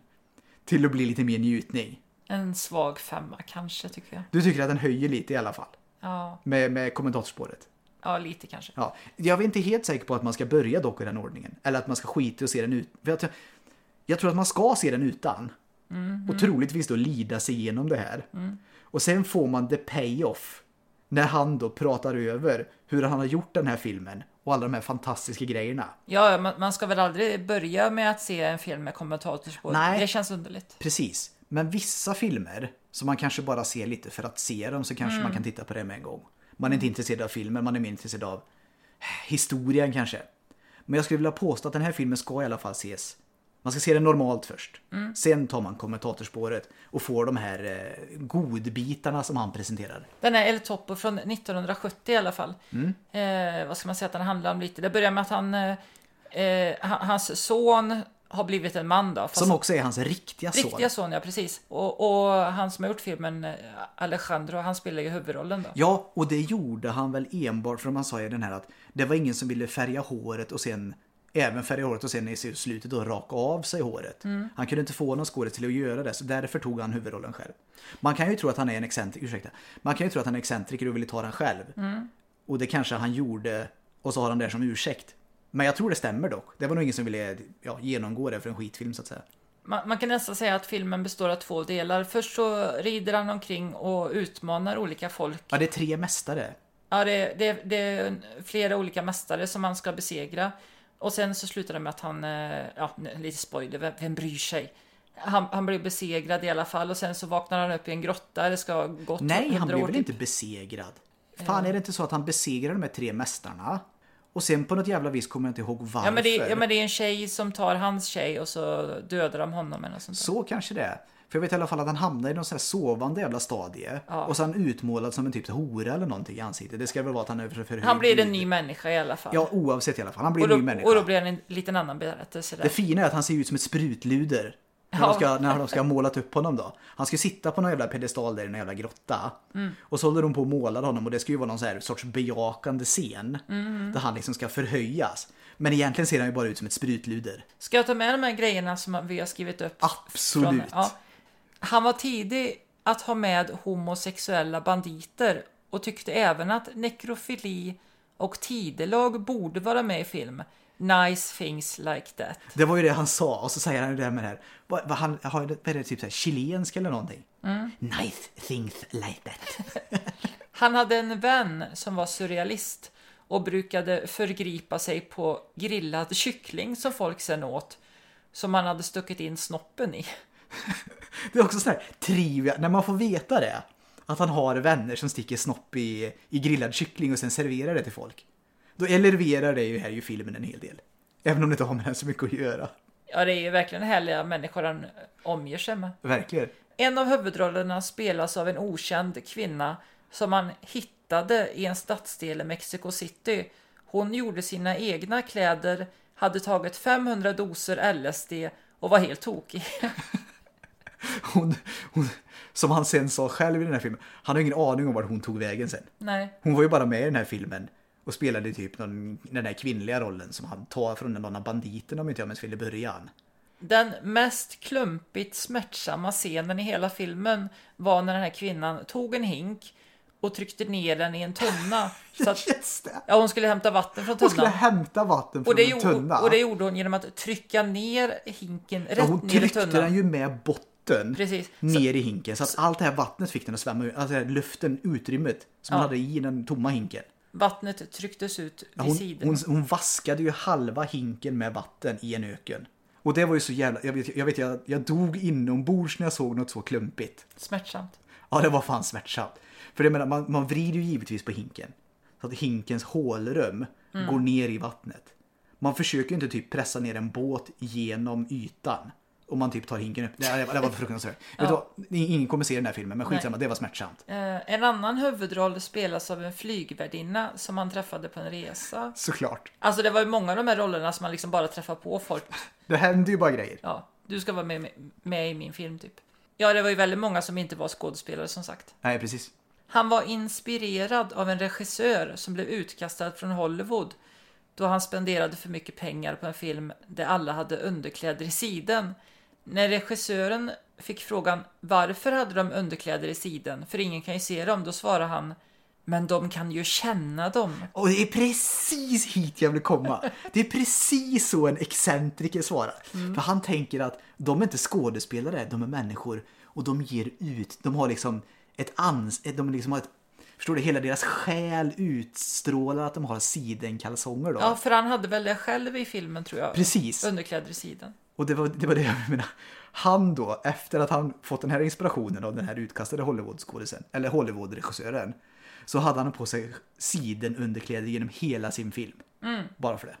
till att bli lite mer njutning. En svag femma kanske, tycker jag. Du tycker att den höjer lite i alla fall. Ja, Med, med kommentatorspåret. ja lite kanske. Ja. Jag är inte helt säker på att man ska börja dock i den ordningen. Eller att man ska skita och se den ut. Jag, jag tror att man ska se den utan. Och troligtvis då lida sig igenom det här. Och sen får man the payoff. När han då pratar över hur han har gjort den här filmen. Och alla de här fantastiska grejerna. Ja, man, man ska väl aldrig börja med att se en film med kommentatorspår. Nej. Det känns underligt. Precis. Men vissa filmer som man kanske bara ser lite för att se dem så kanske man kan titta på det med en gång. Man är inte intresserad av filmen, man är mer intresserad av historien kanske. Men jag skulle vilja påstå att den här filmen ska i alla fall ses Man ska se det normalt först. Mm. Sen tar man kommentatorspåret och får de här eh, godbitarna som han presenterar. Den är El Topo från 1970 i alla fall. Mm. Eh, vad ska man säga att den handlar om lite? Det börjar med att han, eh, eh, ha- hans son har blivit en man då. Som också är hans riktiga son. Riktiga son, ja precis. Och, och han som har gjort filmen, eh, Alejandro, han spelar ju huvudrollen då. Ja, och det gjorde han väl enbart för man sa ju den här att det var ingen som ville färga håret och sen även färga håret och sen i slutet då raka av sig håret. Mm. Han kunde inte få någon skådespelare till att göra det så därför tog han huvudrollen själv. Man kan ju tro att han är en excentriker, ursäkta. Man kan ju tro att han är excentriker och ville ta den själv. Mm. Och det kanske han gjorde och så har han det som ursäkt. Men jag tror det stämmer dock. Det var nog ingen som ville ja, genomgå det för en skitfilm så att säga. Man, man kan nästan säga att filmen består av två delar. Först så rider han omkring och utmanar olika folk. Ja, det är tre mästare. Ja, det, det, det är flera olika mästare som han ska besegra. Och sen så slutar det med att han, eh, ja, lite spoiler, vem, vem bryr sig? Han, han blir besegrad i alla fall och sen så vaknar han upp i en grotta. Det ska ha gått Nej, han 100 blev år väl typ. inte besegrad? Fan, är det inte så att han besegrar de här tre mästarna? Och sen på något jävla vis kommer jag inte ihåg varför. Ja men, det, ja men det är en tjej som tar hans tjej och så dödar de honom eller något sånt där. Så kanske det är. För jag vet i alla fall att han hamnar i någon sån här sovande jävla stadie. Ja. Och han utmålad som en typ hora eller någonting i ansiktet. Det ska väl vara att han är för förhöjd. Han blir en ny människa i alla fall. Ja, oavsett i alla fall. Han blir och, en då, ny människa. och då blir det en liten annan berättelse där. Det fina är att han ser ut som ett sprutluder. När, de ska, när de ska ha målat upp honom då. Han ska sitta på någon jävla pedestal där i någon jävla grotta. Mm. Och så håller de på och målar honom och det ska ju vara någon så sorts bejakande scen. Mm. Där han liksom ska förhöjas. Men egentligen ser han ju bara ut som ett sprutluder. Ska jag ta med de här grejerna som vi har skrivit upp? Absolut. ja. Han var tidig att ha med homosexuella banditer och tyckte även att nekrofili och tidelag borde vara med i film. Nice things like that. Det var ju det han sa och så säger han det här med det här. Vad, vad han vad är det typ så här chilensk eller någonting? Mm. Nice things like that. (laughs) Han hade en vän som var surrealist och brukade förgripa sig på grillad kyckling som folk sen åt. Som han hade stuckit in snoppen i. (laughs) Det är också sån här trivia, när man får veta det. Att han har vänner som sticker snopp i, i grillad kyckling och sen serverar det till folk. Då eleverar det ju här ju filmen en hel del. Även om det inte har med den så mycket att göra. Ja, det är ju verkligen härliga människor han omger sig med. Verkligen. En av huvudrollerna spelas av en okänd kvinna som man hittade i en stadsdel i Mexico City. Hon gjorde sina egna kläder, hade tagit 500 doser LSD och var helt tokig. (laughs) Hon, hon, som han sen sa själv i den här filmen, han har ingen aning om vart hon tog vägen sen. Nej, Hon var ju bara med i den här filmen och spelade typ någon, den där kvinnliga rollen som han tar från någon av banditerna om inte jag minns fel i början. den mest klumpigt smärtsamma scenen i hela filmen var när den här kvinnan tog en hink och tryckte ner den i en tunna. Så att, (laughs) det! ja, hon skulle hämta vatten från Hon skulle tunnan. hämta vatten från Och det, en tunna. och det gjorde hon genom att trycka ner hinken rätt ja, hon ner i tryckte tunnan. den ju med botten Precis. ner i hinken så att allt det här vattnet fick den att svämma ut. Alltså luften, utrymmet som hon Ja. hade i den tomma hinken. Vattnet trycktes ut vid Hon, sidan. hon, hon vaskade ju halva hinken med vatten i en öken. Och det var ju så jävla... Jag vet, jag, vet, jag, jag dog inombords när jag såg något så klumpigt. Smärtsamt. Ja, det var fan smärtsamt. För jag menar, man, man vrider ju givetvis på hinken. Så att hinkens hålrum Mm. går ner i vattnet. Man försöker ju inte typ pressa ner en båt genom ytan. Om man typ tar hinken upp. Det, det var fruktansvärt. Vad? Ingen kommer se den här filmen, men skitsamma, det var smärtsamt. Eh, en annan huvudroll spelas av en flygvärdinna som han träffade på en resa. Såklart. Alltså det var ju många av de här rollerna som man liksom bara träffar på folk. Det händer ju bara grejer. Ja, du ska vara med, med i min film typ. Ja, det var ju väldigt många som inte var skådespelare som sagt. Nej, precis. Han var inspirerad av en regissör som blev utkastad från Hollywood då han spenderade för mycket pengar på en film där alla hade underkläder i siden. När regissören fick frågan varför hade de underkläder i siden, för ingen kan ju se dem, då svarade han men de kan ju känna dem. Och det är precis hit jag vill komma. Det är precis så en excentriker svarar. För han tänker att de är inte skådespelare, de är människor. Och de ger ut, de har liksom ett ans... De liksom har ett, förstår du, hela deras själ utstrålar att de har sidenkalsonger då. Ja, för han hade väl det själv i filmen tror jag. Precis. Underkläder i siden. Och det var, det var det jag menade. Han då, efter att han fått den här inspirationen av den här utkastade Hollywoodskådisen, eller Hollywoodregissören, så hade han på sig sidenunderkläder genom hela sin film. Bara för det.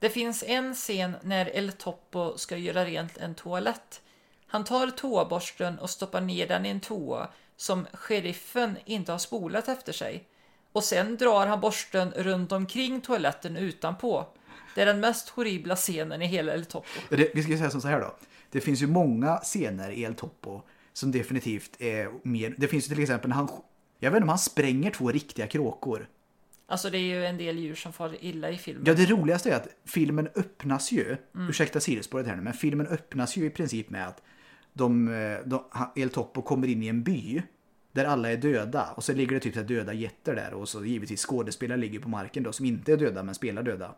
Det finns en scen när El Topo ska göra rent en toalett. Han tar toaborsten och stoppar ner den i en toa som sheriffen inte har spolat efter sig. Och sen drar han borsten runt omkring toaletten utanpå. Det är den mest horribla scenen i hela El Topo. Det, vi ska säga som så här då. Det finns ju många scener i El Topo som definitivt är mer... Det finns ju till exempel när han... Jag vet inte om han spränger två riktiga kråkor. Alltså det är ju en del djur som far illa i filmen. Ja, det roligaste är att filmen öppnas ju, ursäkta sidospåret här nu, men filmen öppnas ju i princip med att de, eh, de, El Topo kommer in i en by där alla är döda och så ligger det typ så döda getter där och så givetvis skådespelare ligger på marken då som inte är döda men spelar döda.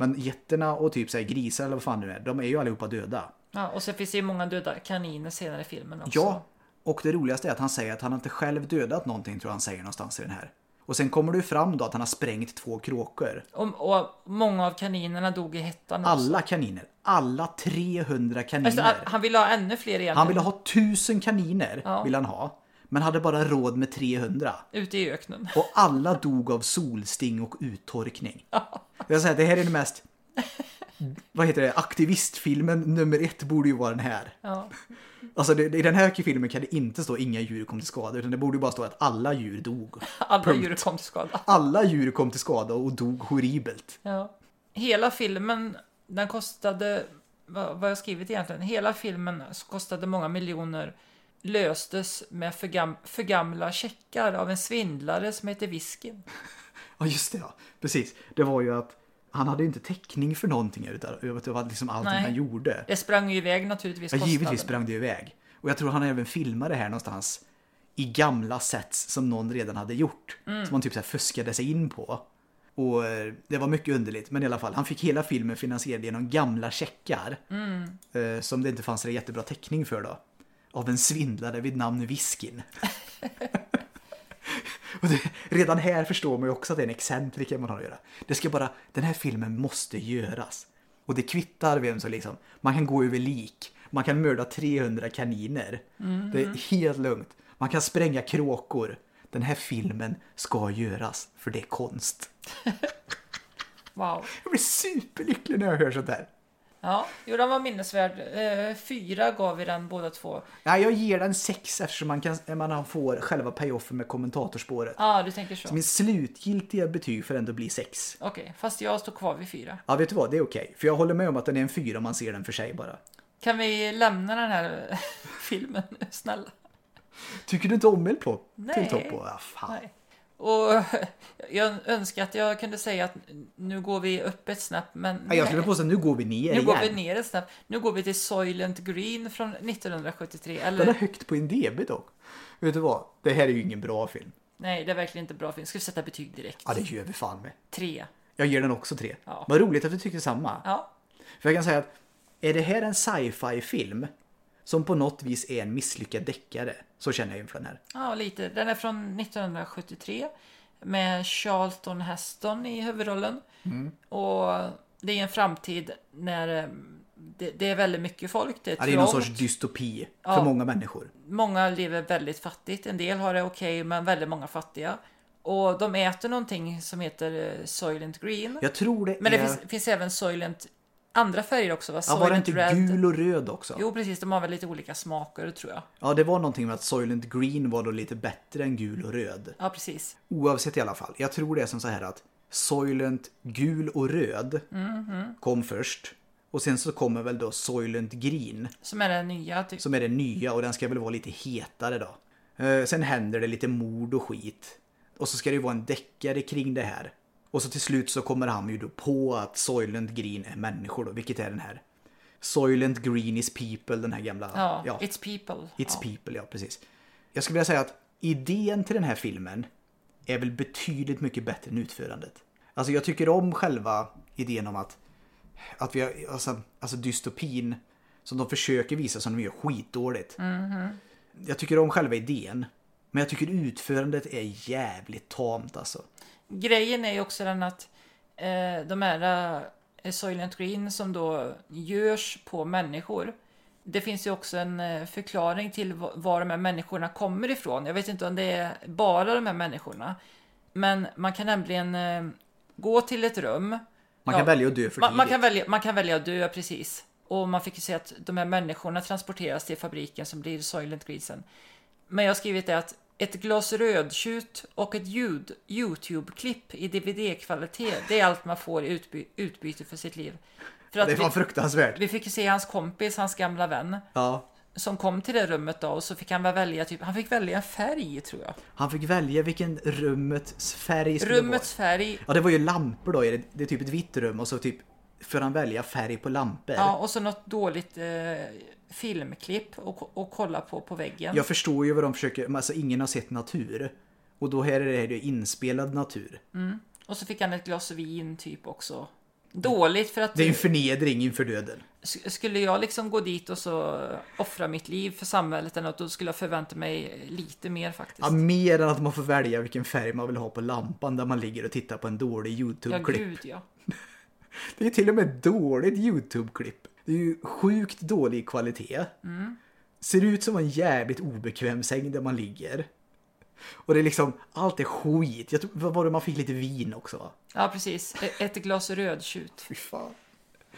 Men getterna och typ så här grisar eller vad fan det är, de är ju allihopa döda. Ja, och sen finns det ju många döda kaniner senare i filmen också. Ja, och det roligaste är att han säger att han inte själv dödat någonting tror jag han säger någonstans i den här. Och sen kommer det fram då att han har sprängt två kråkor. Och, och många av kaninerna dog i hettan också. Alla kaniner. Alla 300 kaniner. Alltså, han- ville ha ännu fler egentligen. Han ville ha tusen kaniner, Ja. vill han ha. Men hade bara råd med 300. Ute i öknen. Och alla dog av solsting och uttorkning. Jag säger, det här är den mest... Vad heter det? Aktivistfilmen nummer ett borde ju vara den här. Ja. Alltså det, i den här filmen kan det inte stå inga djur kom till skada. Utan det borde bara stå att alla djur dog. (laughs) Alla Punkt. djur kom till skada. Alla djur kom till skada och dog horribelt. Ja. Hela filmen, den kostade, vad, vad har jag skrivit egentligen? Hela filmen kostade många miljoner. Löstes med för, gam, för gamla checkar av en svindlare som heter Viskin. Ja just det ja, precis. Det var ju att han hade inte täckning för någonting var liksom allting Nej. han gjorde. Det sprang ju iväg naturligtvis Ja, givetvis sprang det iväg. Och jag tror han även filmade det här någonstans i gamla sets som någon redan hade gjort. Mm. Som han typ så här fuskade sig in på. Och eh, det var mycket underligt, men i alla fall. Han fick hela filmen finansierad genom gamla checkar. Mm. eh, Som det inte fanns så jättebra täckning för då. Av en svindlare vid namn Viskin. (laughs) Och det, redan här förstår man ju också att det är en excentriker man har att göra. Det ska bara, den här filmen måste göras. Och det kvittar vem som liksom, man kan gå över lik, man kan mörda 300 kaniner. Det är helt lugnt. Man kan spränga kråkor. Den här filmen ska göras, för det är konst. (laughs) Wow. Jag blir superlycklig när jag hör sånt här. Ja, jo, den var minnesvärd. Eh, fyra gav vi den båda två. Nej, jag ger den sex eftersom man, kan, man får själva payoffen med kommentatorspåret. Ja, ah, du tänker så. Så min slutgiltiga betyg får ändå bli sex. Okej, fast jag står kvar vid fyra. Ja, vet du vad? Det är okej. För jag håller med om att den är en fyra om man ser den för sig bara. Kan vi lämna den här (laughs) filmen nu, snälla? Tycker du inte om El Plot Nej. till Topo? Ja, fan. Nej. Och (laughs) jag önskar att jag kunde säga att nu går vi upp ett snäpp, men Nej, jag skulle påstå att nu går vi ner nu igen. går vi ner ett snäpp. Nu går vi till Soylent Green från 1973. Den är Eller, högt på IMDB dock. Vet du vad? Det här är ju ingen bra film. nej, det är verkligen inte bra film. Ska vi sätta betyg direkt? Ja, det gör vi fan med. Tre. Jag ger den också tre. Ja. Vad roligt att du tyckte samma. Ja, För jag kan säga att är det här en sci-fi film som på något vis är en misslyckad deckare så känner jag inför den här. ja, lite. Den är från 1973 med Charlton Heston i huvudrollen. Mm. Och det är en framtid när eh, det, det är väldigt mycket folk. Det är Ja, det är någon sorts dystopi för Ja. många människor. Många lever väldigt fattigt. En del har det okej, men väldigt många fattiga. Och de äter någonting som heter eh, Soylent Green. Jag tror det Men det är... finns, finns även Soylent andra färger också va? ja, var det Soylent inte Red. gul och röd också? Jo precis, de har väl lite olika smaker tror jag. Ja, det var någonting med att Soylent Green var då lite bättre än gul och röd. Ja precis. Oavsett i alla fall. Jag tror det är som så här att Soylent gul och röd Mhm. kom först. Och sen så kommer väl då Soylent Green Som är den nya typ. som är den nya och den ska väl vara lite hetare då. Eh, sen händer det lite mord och skit. Och så ska det ju vara en deckare kring det här. Och så till slut så kommer han ju då på att Soylent Green är människor då, vilket är den här. Soylent Green is people, den här gamla. Ja, It's People. It's ja. people, ja precis. Jag skulle vilja säga att idén till den här filmen är väl betydligt mycket bättre än utförandet. Alltså jag tycker om själva idén om att, att vi har, alltså, alltså dystopin som de försöker visa som de gör skitdåligt. Jag tycker om själva idén. Men jag tycker utförandet är jävligt tamt alltså. Grejen är ju också den att eh, de här eh, Soylent Green som då görs på människor. Det finns ju också en eh, förklaring till va- var de här människorna kommer ifrån. Jag vet inte om det är bara de här människorna. Men man kan nämligen eh, gå till ett rum Man kan Ja. välja att dö för Man, man, tidigt. kan välja, man kan välja att dö, precis. Och man fick ju se att de här människorna transporteras till fabriken som blir Soylent Green sen. Men jag har skrivit det att ett glas rödtjut och ett ljud, YouTube-klipp i DVD-kvalitet, det är allt man får i utby, utbyte för sitt liv. För att Det är vi, fruktansvärt. vi fick se hans kompis, hans gamla vän, Ja. som kom till det rummet då och så fick han väl välja, typ, han fick välja en färg tror jag. Han fick välja vilken rummets färg skulle Rummets färg. Ja, det var ju lampor då. Det det är typ ett vitt rum och så typ får han välja färg på lampor. ja, och så något dåligt eh, filmklipp och, och kolla på på väggen. Jag förstår ju vad de försöker, men alltså ingen har sett natur. Och då här är det ju inspelad natur. Och så fick han ett glas vin typ också. Dåligt för att Det är en förnedring inför döden. sk- skulle jag liksom gå dit och så offra mitt liv för samhället eller något, då skulle jag förvänta mig lite mer faktiskt. Ja, mer än att man får välja vilken färg man vill ha på lampan där man ligger och tittar på en dålig ja, YouTube-klipp. gud ja. (laughs) Det är till och med ett dåligt YouTube-klipp. Det är ju sjukt dålig kvalitet. Ser ut som en jävligt obekväm säng där man ligger. Och det är liksom, allt är skit. Jag tror, vad var det, man fick lite vin också va? Ja, precis. E- Ett glas rödtjut. Fy fan.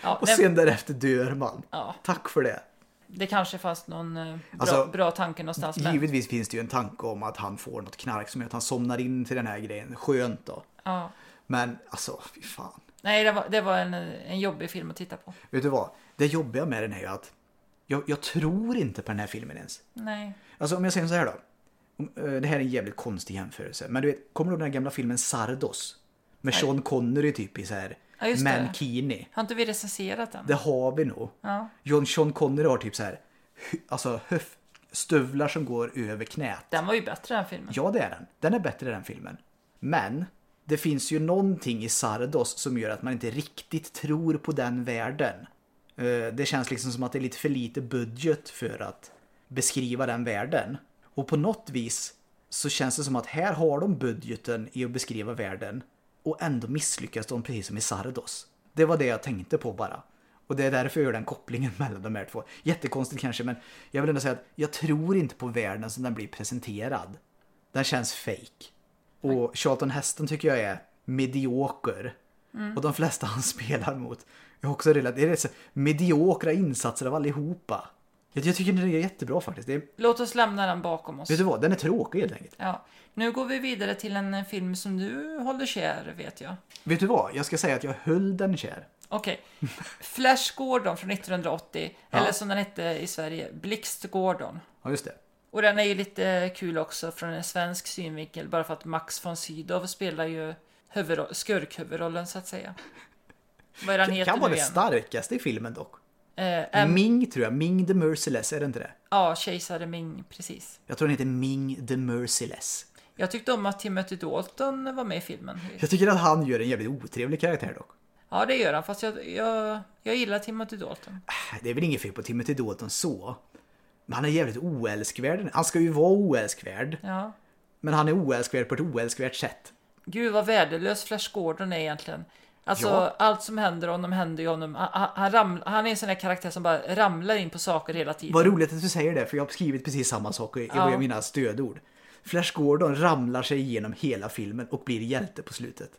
Ja, Och nej, sen därefter dör man. ja, Tack för det. det kanske fanns någon eh, bra, Alltså, bra tanke någonstans. Men, Givetvis finns det ju en tanke om att han får något knark som gör att han somnar in till den här grejen. Skönt då. ja. Men alltså, fy fan. Nej, det var, det var en, en jobbig film att titta på. Vet du vad? Det jobbiga med den är ju att jag, jag tror inte på den här filmen ens. Nej. Alltså om jag säger så här då. Eh, Det här är en jävligt konstig jämförelse. Men du vet, kommer du ihåg den här gamla filmen Sardos? Med Nej. Sean Connery typ i så här Ja, mankini. Har inte vi recenserat den? Det har vi nog. Ja. John Sean Connery har typ så här alltså höf, stövlar som går över knät. Den var ju bättre den filmen. Ja, det är den. Den är bättre den filmen. Men det finns ju någonting i Sardos som gör att man inte riktigt tror på den världen. Eh, Det känns liksom som att det är lite för lite budget för att beskriva den världen. Och på något vis så känns det som att här har de budgeten i att beskriva världen och ändå misslyckas de precis som i Sardos. Det var det jag tänkte på bara. Och det är därför jag gör den kopplingen (laughs) mellan de här två. Jättekonstigt kanske men jag vill ändå säga att jag tror inte på världen som den blir presenterad. Den känns fake. Och Charlton Heston tycker jag är medioker. Och de flesta han spelar mot är också relativt, det är så mediokra insatser av allihopa. Jag, jag tycker den är jättebra faktiskt. Är, Låt oss lämna den bakom oss. vet du vad, den är tråkig helt enkelt. Ja. Nu går vi vidare till en eh, film som du håller kär, vet jag. Vet du vad, jag ska säga att jag höll den kär. Okej. (laughs) Flash Gordon från 1980, Ja. eller som den hette i Sverige, Blixt Gordon. Ja, just det. Och den är ju lite kul också från en svensk synvinkel, bara för att Max von Sydow spelar ju huvudro- skurkhuvudrollen så att säga. (laughs) Vad är han heter kan vara det starkaste i filmen dock. Eh, em- Ming tror jag, Ming the Merciless, är det inte det? ja, kejsare Ming, precis. Jag tror den heter Ming the Merciless. Jag tyckte om att Timothy Dalton var med i filmen. Jag tycker att han gör en jävligt otrevlig karaktär dock. Ja, det gör han, fast jag, jag, jag gillar Timothy Dalton. Det är väl inget fel på Timothy Dalton så. Men han är jävligt oälskvärd. Han ska ju vara oälskvärd. Ja. Men han är oälskvärd på ett oälskvärt sätt. Gud vad värdelös Flash Gordon är egentligen. Alltså Ja. allt som händer honom händer ju honom. Han, han, han, är en sån där karaktär som bara ramlar in på saker hela tiden. Vad roligt att du säger det, för jag har skrivit precis samma sak i Ja. mina stödord. Flash Gordon ramlar sig igenom hela filmen och blir hjälte på slutet.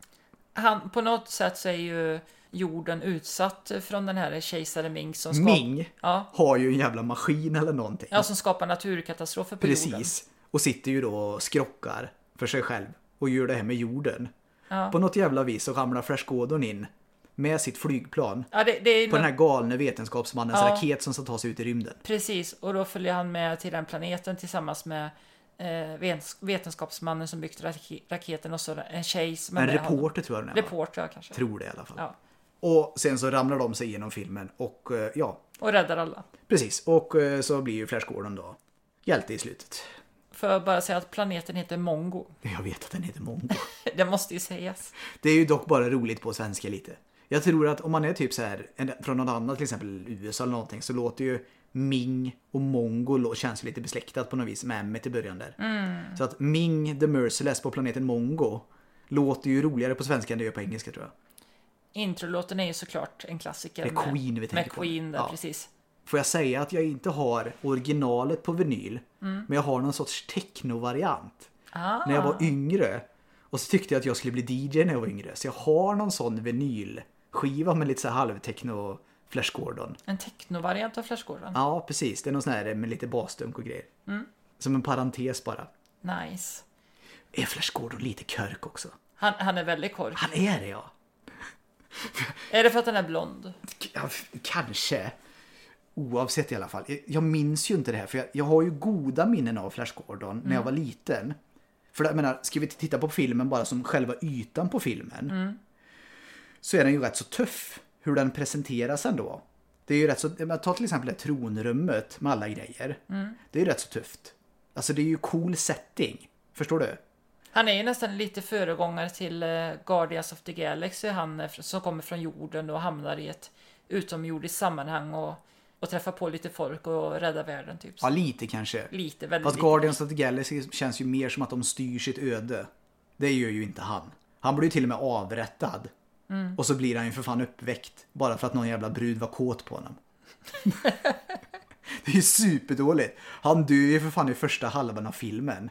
Han, på något sätt så är ju jorden utsatt från den här kejsare Ming som, skap, Ming ja, har ju en jävla maskin eller någonting. ja, som skapar naturkatastrofer på jorden. Precis. Och sitter ju då och skrockar för sig själv och gör det här med jorden. Ja. På något jävla vis så ramlar Flash Gordon in med sitt flygplan Ja, det, det på den nå- här galne vetenskapsmannens Ja. raket som ska ta sig ut i rymden. Precis, och då följer han med till den planeten tillsammans med eh, vetenskapsmannen som byggt rak- raketen och så en tjej som En med honom. reporter tror jag den är. Reporter kanske. Tror det i alla fall. Ja. Och sen så ramlar de sig igenom filmen och eh, ja, Och räddar alla. precis. Och eh, så blir ju Flash Gordon då hjälte i slutet. För att bara säga att planeten heter Mongo. (laughs) Jag vet att den heter Mongo. (laughs) Det måste ju sägas. Det är ju dock bara roligt på svenska lite. Jag tror att om man är typ så här från något annat, till exempel USA eller någonting, så låter ju Ming och Mongo känns lite besläktat på något vis med M i början där. Mm. Så att Ming the Merciless på planeten Mongo låter ju roligare på svenska än det gör på engelska tror jag. Introlåten är ju såklart en klassiker. Det är Queen vi Med tänker på. Queen där, Ja. precis. Får jag säga att jag inte har originalet på vinyl, Mm. men jag har någon sorts techno-variant. Ah, När jag var yngre. Och så tyckte jag att jag skulle bli DJ när jag var yngre. Så jag har någon sån vinyl skiva med lite så här halvtechno Flash Gordon. En technovariant av Flash Gordon. Ja, precis. Det är någon sån här med lite basdunk och grejer. Som en parentes bara. Nice. Är Flash Gordon lite körk också? Han, han är väldigt kork. Han är det ja. Är det för att han är blond? F- kanske. Oavsett i alla fall. Jag- minns ju inte det här för jag, jag har ju goda minnen av Flash Gordon när jag var liten. För jag menar, ska vi titta på filmen bara som själva ytan på filmen. Så är den ju rätt så tuff hur den presenteras ändå. Det är ju rätt så, ta till exempel det tronrummet med alla grejer. Det är ju rätt så tufft. Alltså det är ju cool setting. Förstår du? Han är ju nästan lite föregångare till eh, Guardians of the Galaxy, han som kommer från jorden och hamnar i ett utomjordiskt sammanhang och, och träffar på lite folk och räddar världen typ. Ja, lite kanske. Lite, väldigt Fast lite. Guardians of the Galaxy känns ju mer som att de styr sitt öde. Det gör ju inte han. Han blir ju till och med avrättad. Och så blir han ju för fan uppväckt. Bara för att någon jävla brud var kåt på honom. (laughs) det är ju superdåligt. Han dör ju för fan i första halvan av filmen.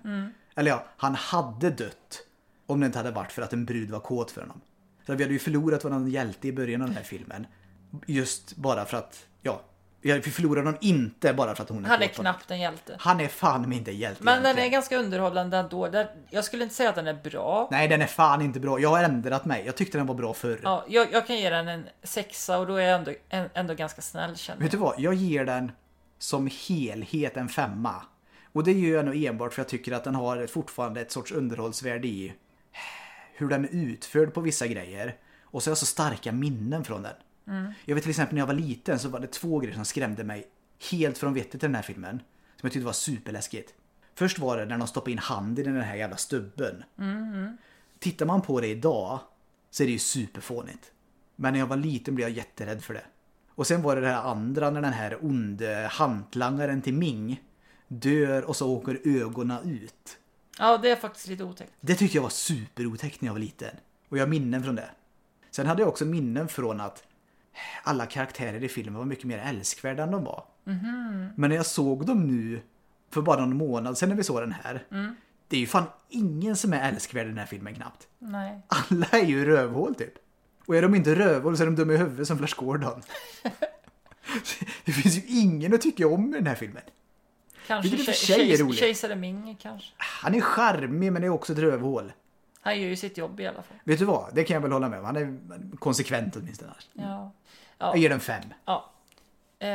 Eller ja, han hade dött. Om det inte hade varit för att en brud var kåt för honom. Så vi hade ju förlorat våran hjälte i början av den här filmen. Just bara för att, ja. Vi förlorade honom inte bara för att hon är Han är knappt en hjälte. Han är fan min inte hjälte Men den är egentligen. ganska underhållande ändå. Jag skulle inte säga att den är bra. Nej, den är fan inte bra. Jag har ändrat mig. Jag tyckte den var bra förr. Ja, jag, jag kan ge den en sexa och då är jag ändå, en, ändå ganska snäll känner Vet du vad? Jag ger den som helhet en femma. Och det gör jag nog enbart för jag tycker att den har fortfarande ett sorts underhållsvärde i hur den är utförd på vissa grejer. Och så har jag så starka minnen från den. Jag vet till exempel när jag var liten så var det två grejer som skrämde mig helt från vettet i den här filmen. Som jag tyckte var superläskigt. Först var det när de stoppade in handen i den här jävla stubben. Tittar man på det idag så är det ju superfånigt. Men när jag var liten blev jag jätterädd för det. Och sen var det det här andra när den här onde hantlangaren till Ming dör och så åker ögonen ut. Ja, det är faktiskt lite otäckt. Det tyckte jag var superotäckt när jag var liten. Och jag har minnen från det. Sen hade jag också minnen från att alla karaktärer i filmen var mycket mer älskvärda än de var. Men när jag såg dem nu för bara någon månad sedan när vi såg den här. Det är ju fan ingen som är älskvärd i den här filmen knappt. Nej. Alla är ju rövhål typ. Och är de inte rövhål så är de dumma i huvudet som Flash Gordon. (laughs) det finns ju ingen att tycka om i den här filmen. Kanske. Kejsare Ming kanske. Han är charmig men är också ett rövhål. Han gör ju sitt jobb i alla fall. Vet du vad? Det kan jag väl hålla med om. Han är konsekvent åtminstone. Ja. Jag ger den fem. Ja. Eh,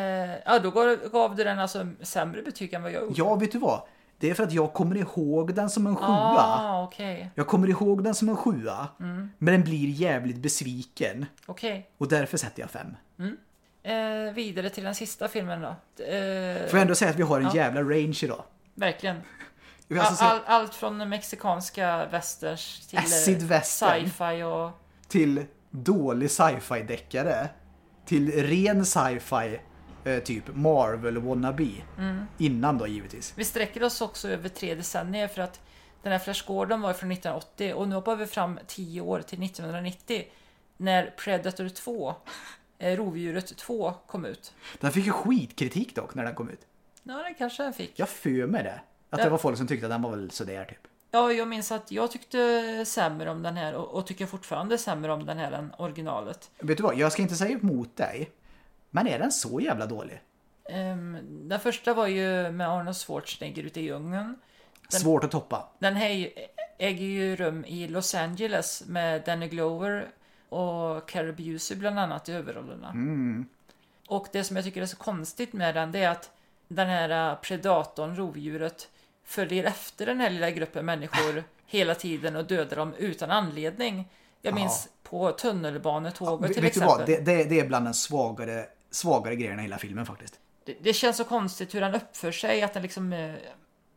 ja, då gav, du den alltså sämre betyg än vad jag gjorde. Ja, vet du vad? Det är för att jag kommer ihåg den som en sjua. Ah, okej. Jag kommer ihåg den som en sjua. Men den blir jävligt besviken. Okej. Och därför sätter jag fem. Eh, vidare till den sista filmen då. Eh, Får jag ändå säga att vi har en Ja. jävla range idag. verkligen. Alltså All, all, allt från mexikanska westerns till eh, Acid sci-fi och... till dålig sci-fi-deckare. Till ren sci-fi, eh, typ Marvel wannabe. Innan då givetvis. Vi sträcker oss också över tre decennier för att den här Flash Gordon var från 1980 och nu hoppar vi fram 10 år till 1990 när Predator 2, eh, Rovdjuret 2, kom ut. Den fick ju skitkritik dock när den kom ut. Ja, det kanske den fick. Jag för mig det. Att det var folk som tyckte att den var väl sådär typ. Ja, jag minns att jag tyckte sämre om den här och, och tycker fortfarande sämre om den här än originalet. Vet du vad, jag ska inte säga emot dig. Men är den så jävla dålig? Ehm, den första var ju med Arnold Schwarzenegger ute i djungeln. Den- Svårt att toppa. Den här äger ju rum i Los Angeles med Danny Glover och Carrie Busey bland annat i huvudrollerna. Och det som jag tycker är så konstigt med den det är att den här äh, predatorn, rovdjuret, följer efter den här lilla gruppen människor (laughs) hela tiden och dödar dem utan anledning. Jag minns på tunnelbanetåget till Vet du exempel. vad, det, det, det är bland den svagare, svagare grejerna i hela filmen faktiskt. Det, det känns så konstigt hur han uppför sig, att han liksom eh,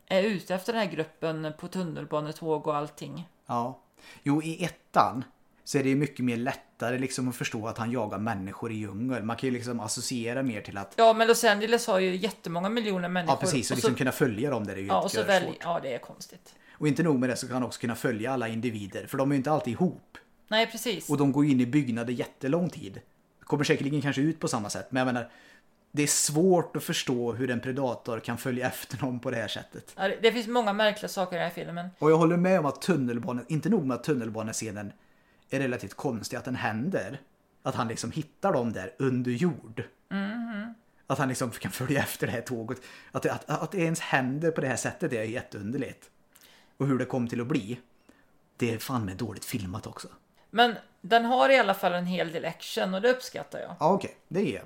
är ute efter den här gruppen på tunnelbanetåg och allting. Ja. Jo, i ettan så är det ju mycket mer lättare liksom att förstå att han jagar människor i djungeln. Man kan ju liksom associera mer till att... Ja, men Los Angeles har ju jättemånga miljoner människor. Ja, precis. Och och liksom så, kunna följa dem där är ju ja, och så välj, svårt. ja, det är konstigt. Och inte nog med det så kan han också kunna följa alla individer. För de är ju inte alltid ihop. Nej, precis. Och de går ju in i byggnader jättelång tid. Kommer säkerligen kanske ut på samma sätt. Men jag menar, det är svårt att förstå hur en predator kan följa efter någon på det här sättet. Ja, det, det finns många märkliga saker i den här filmen. Och jag håller med om att tunnelbanan, inte nog med att tunnelbanescenen är relativt konstig att den händer. Att han liksom hittar dem där under jord. Att han liksom kan följa efter det här tåget. Att det, att, att det ens händer på det här sättet är jätteunderligt. Och hur det kom till att bli. Det är fan med dåligt filmat också. Men den har i alla fall en hel del action och det uppskattar jag. Ja okej, det är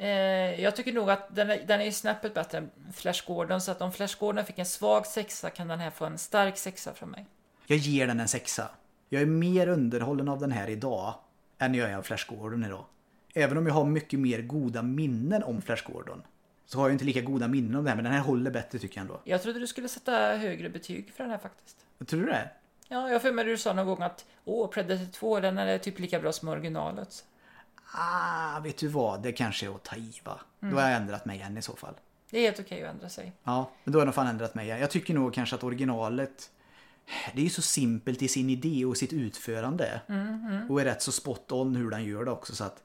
Eh, jag tycker nog att den är, den är snäppet bättre än Flash Gordon. Så att om Flash Gordon fick en svag sexa kan den här få en stark sexa från mig. Jag ger den en sexa. Jag är mer underhållen av den här idag än jag är av Flash Gordon idag. Även om jag har mycket mer goda minnen om Flash Gordon. Så har jag inte lika goda minnen om det här, men den här håller bättre tycker jag ändå. Jag trodde du skulle sätta högre betyg för den här faktiskt. Tror du det? Ja, jag för mig du sa någon gång att åh, Predator 2 den är typ lika bra som originalet. Ah, vet du vad? Det kanske är att ta i va? Då har jag ändrat mig igen i så fall. Det är helt okej att ändra sig. Ja, men då har jag nog fan ändrat mig igen. Jag tycker nog kanske att originalet det är ju så simpelt i sin idé och sitt utförande. Och är rätt så spot on hur den gör det också. Så att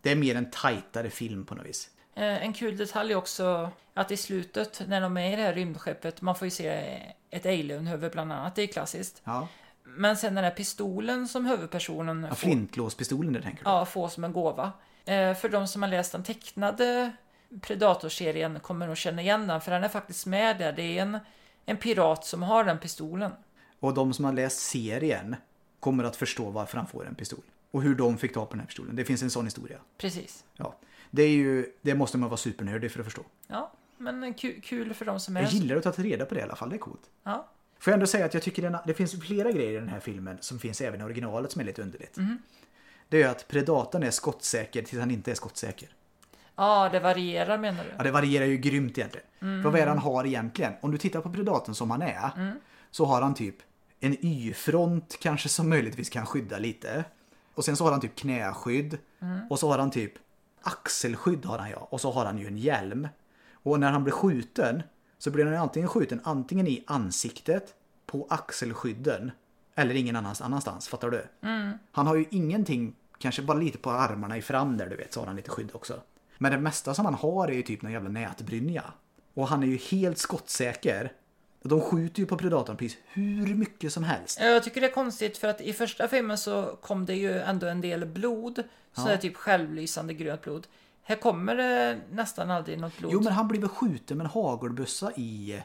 det är mer en tajtare film på något vis. Eh, En kul detalj är också att i slutet när de är i det här rymdskeppet, man får ju se ett alienhuvud bland annat, det är klassiskt. Ja, Men sen den här pistolen som huvudpersonen ja får, flintlåspistolen det tänker du? ja, får som en gåva. Eh, För de som har läst den tecknade Predator-serien kommer nog känna igen den, för den är faktiskt med där. Det är en, en pirat som har den pistolen. Och de som har läst serien kommer att förstå varför han får en pistol. Och hur de fick tag på den här pistolen. Det finns en sån historia. Precis. Ja, det, är ju, det måste man vara supernördig för att förstå. Ja, men kul, kul för de som är... Jag gillar att ta reda på det i alla fall, det är coolt. Ja, Får jag ändå säga att jag tycker den, det finns flera grejer i den här filmen som finns även i originalet som är lite underligt. Det är att predatorn är skottsäker tills han inte är skottsäker. ja det varierar menar du? Ja, det varierar ju grymt egentligen. För vad är det han har egentligen? Om du tittar på predatorn som han är så har han typ en Y-front kanske som möjligtvis kan skydda lite. Och sen så har han typ knäskydd. Och så har han typ axelskydd har han ja. Och så har han ju en hjälm. Och när han blir skjuten så blir han antingen skjuten antingen i ansiktet, på axelskydden eller ingen annans, annanstans. Fattar du? Han har ju ingenting, kanske bara lite på armarna i fram där du vet, så har han lite skydd också. Men det mesta som han har är ju typ någon jävla nätbrynja. Och han är ju helt skottsäker. De skjuter ju på predatorn precis hur mycket som helst. Jag tycker det är konstigt för att i första filmen så kom det ju ändå en del blod. Så det är typ självlysande grönt blod. Här kommer det nästan aldrig något blod. Jo men han blir väl skjuten med en hagelbössa i,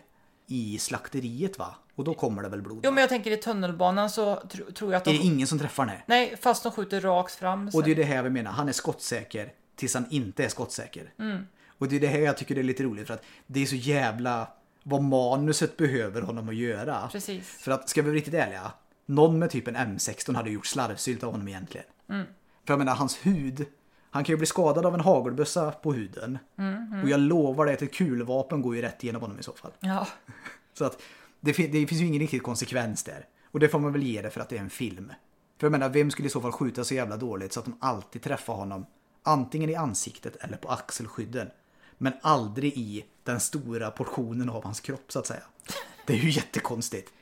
i slakteriet va? Och då kommer det väl blod? Jo men jag tänker i tunnelbanan så tr- tror jag att Är de... det ingen som träffar nej? Nej, fast de skjuter rakt fram. Och det är det här vi menar, han är skottsäker tills han inte är skottsäker. Mm. Och det är det här jag tycker det är lite roligt för att det är så jävla vad manuset behöver honom att göra. Precis. För att, ska vi vara riktigt ärliga, någon med typ en M16 hade gjort slarvsylt av honom egentligen. Mm. För jag menar, hans hud, han kan ju bli skadad av en hagelbössa på huden. Mm, Och jag lovar dig att ett kulvapen går ju rätt igenom honom i så fall. Ja, (laughs) Så att det, fin- det finns ju ingen riktig konsekvens där. Och det får man väl ge det för att det är en film. För jag menar, vem skulle i så fall skjuta så jävla dåligt så att de alltid träffar honom antingen i ansiktet eller på axelskydden. Men aldrig i den stora portionen av hans kropp så att säga. Det är ju jättekonstigt.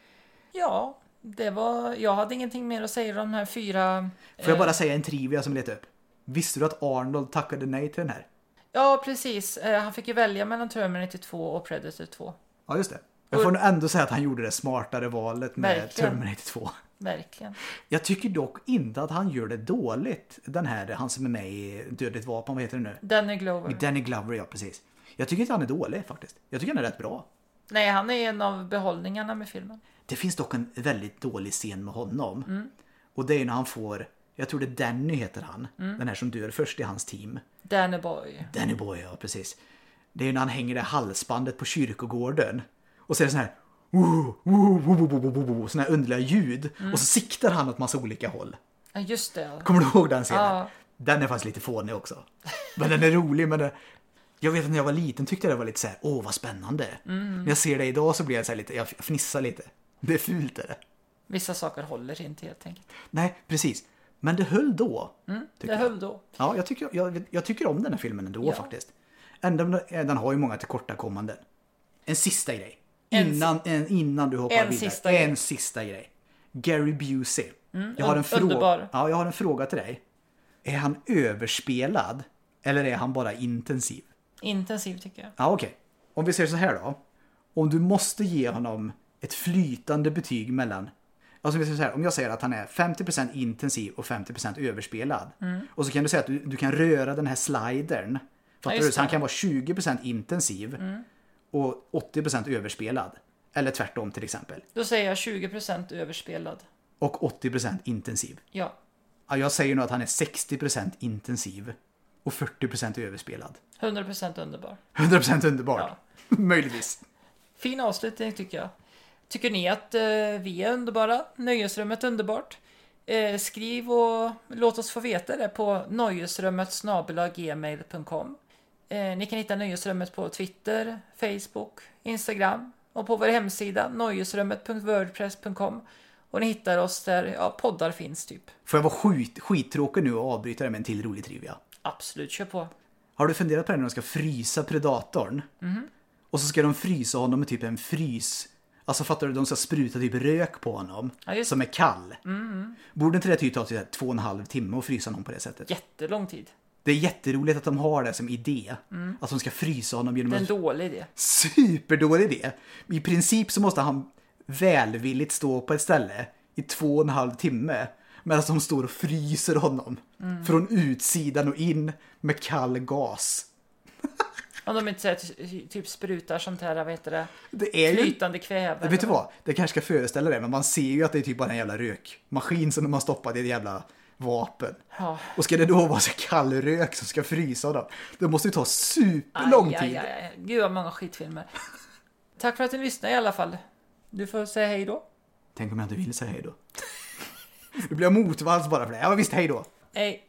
ja det var... Jag hade ingenting mer att säga om de här fyra... Får jag bara säga en trivia som letade upp? Visste du att Arnold tackade nej till den här? Ja, precis. Eh, Han fick ju välja mellan Terminator 2 och Predator 2. Ja, just det. Jag får nog ändå säga att han gjorde det smartare valet med Verkligen. Terminator 2. Verkligen. Jag tycker dock inte att han gör det dåligt. Den här, han som är med i Dödligt vapen, vad heter det nu? Danny Glover. Danny Glover, ja precis. Jag tycker inte han är dålig faktiskt. Jag tycker han är rätt bra. Nej, han är en av behållningarna med filmen. Det finns dock en väldigt dålig scen med honom. Och det är när han får, jag tror det är Danny heter han. Den här som dör först i hans team. Danny Boy. Danny Boy, ja precis. Det är när han hänger det halsbandet på kyrkogården. Och så är det sån här "Woo, woo, woo, woo, woo, woo, woo", såna här underliga ljud. Och så siktar han åt massa olika håll. Ja, just det. Kommer du ihåg den scenen? Ja. Den är faktiskt lite fånig också. Men den är rolig. Men det... Jag vet att när jag var liten tyckte jag det var lite så här, åh vad spännande. När jag ser det idag så blir jag så lite, jag fnissar lite. Det är fult är det. Vissa saker håller inte helt enkelt. Nej, precis. Men det höll då. tycker Det jag. höll då. Ja, jag tycker, jag, jag tycker om den här filmen ändå Ja. faktiskt. Ändå, den den har ju många tillkortakommanden. En sista grej. Innan, en, innan du hoppar en vidare. sista en grej. Mm, sista grej. Gary Busey. jag, har en fråga, ja, jag har en fråga till dig. Är han överspelad? Eller är han bara intensiv? Intensiv tycker jag. Ja, okej. Om vi säger så här då. Om du måste ge honom ett flytande betyg mellan Alltså, vi ska säga, om jag säger att han är 50% intensiv och 50% överspelad. Och så kan du säga att du, du kan röra den här slidern. Fattar just du? Så han kan vara 20% intensiv och 80% överspelad. Eller tvärtom till exempel. Då säger jag 20% överspelad. Och 80% intensiv. Ja. Ja, jag säger nog att han är 60% intensiv och 40% överspelad. 100% underbar. 100% underbart. Ja. (laughs) Möjligtvis. Fin avslutning tycker jag. Tycker ni att eh, vi är underbara? Nöjesrummet är underbart? Eh, skriv och låt oss få veta det på nöjesrummet gmail.com. Eh, ni kan hitta Nöjesrummet på Twitter, Facebook, Instagram och på vår hemsida nöjesrummet.wordpress.com. Och ni hittar oss där ja, poddar finns typ. Får jag vara skit, skittråkig nu och avbryta det med en till rolig trivia? Absolut, kör på. Har du funderat på det när de ska frysa predatorn? Mhm. Och så ska de frysa honom med typ en frys... Alltså fattar du? De ska spruta typ rök på honom. Ja, som är kall. Mhm. Borde inte det typ ta typ två och en halv timme att frysa honom på det sättet? Jättelång tid. Det är jätteroligt att de har det som idé. Att de ska frysa honom genom Mm. Det är att... en dålig idé. Superdålig idé! I princip så måste han välvilligt stå på ett ställe i två och en halv timme medan de står och fryser honom. Mm. Från utsidan och in med kall gas. Om de inte säger ty- typ sprutar sånt här, vad heter det? Det är ju... Flytande kväve. Vet du vad? Det kanske ska föreställa det, men man ser ju att det är typ bara en jävla rökmaskin som de har stoppat i ett jävla vapen. Ja. Och ska det då vara så kall rök som ska frysa dem? Det måste ju ta superlång Aj, tid. aj, aj. Gud vad många skitfilmer. (laughs) Tack för att ni lyssnade i alla fall. Du får säga hej då. Tänk om jag inte vill säga hej då. (laughs) Då blir jag motvalls bara för det. Ja visst, hej då. Hej.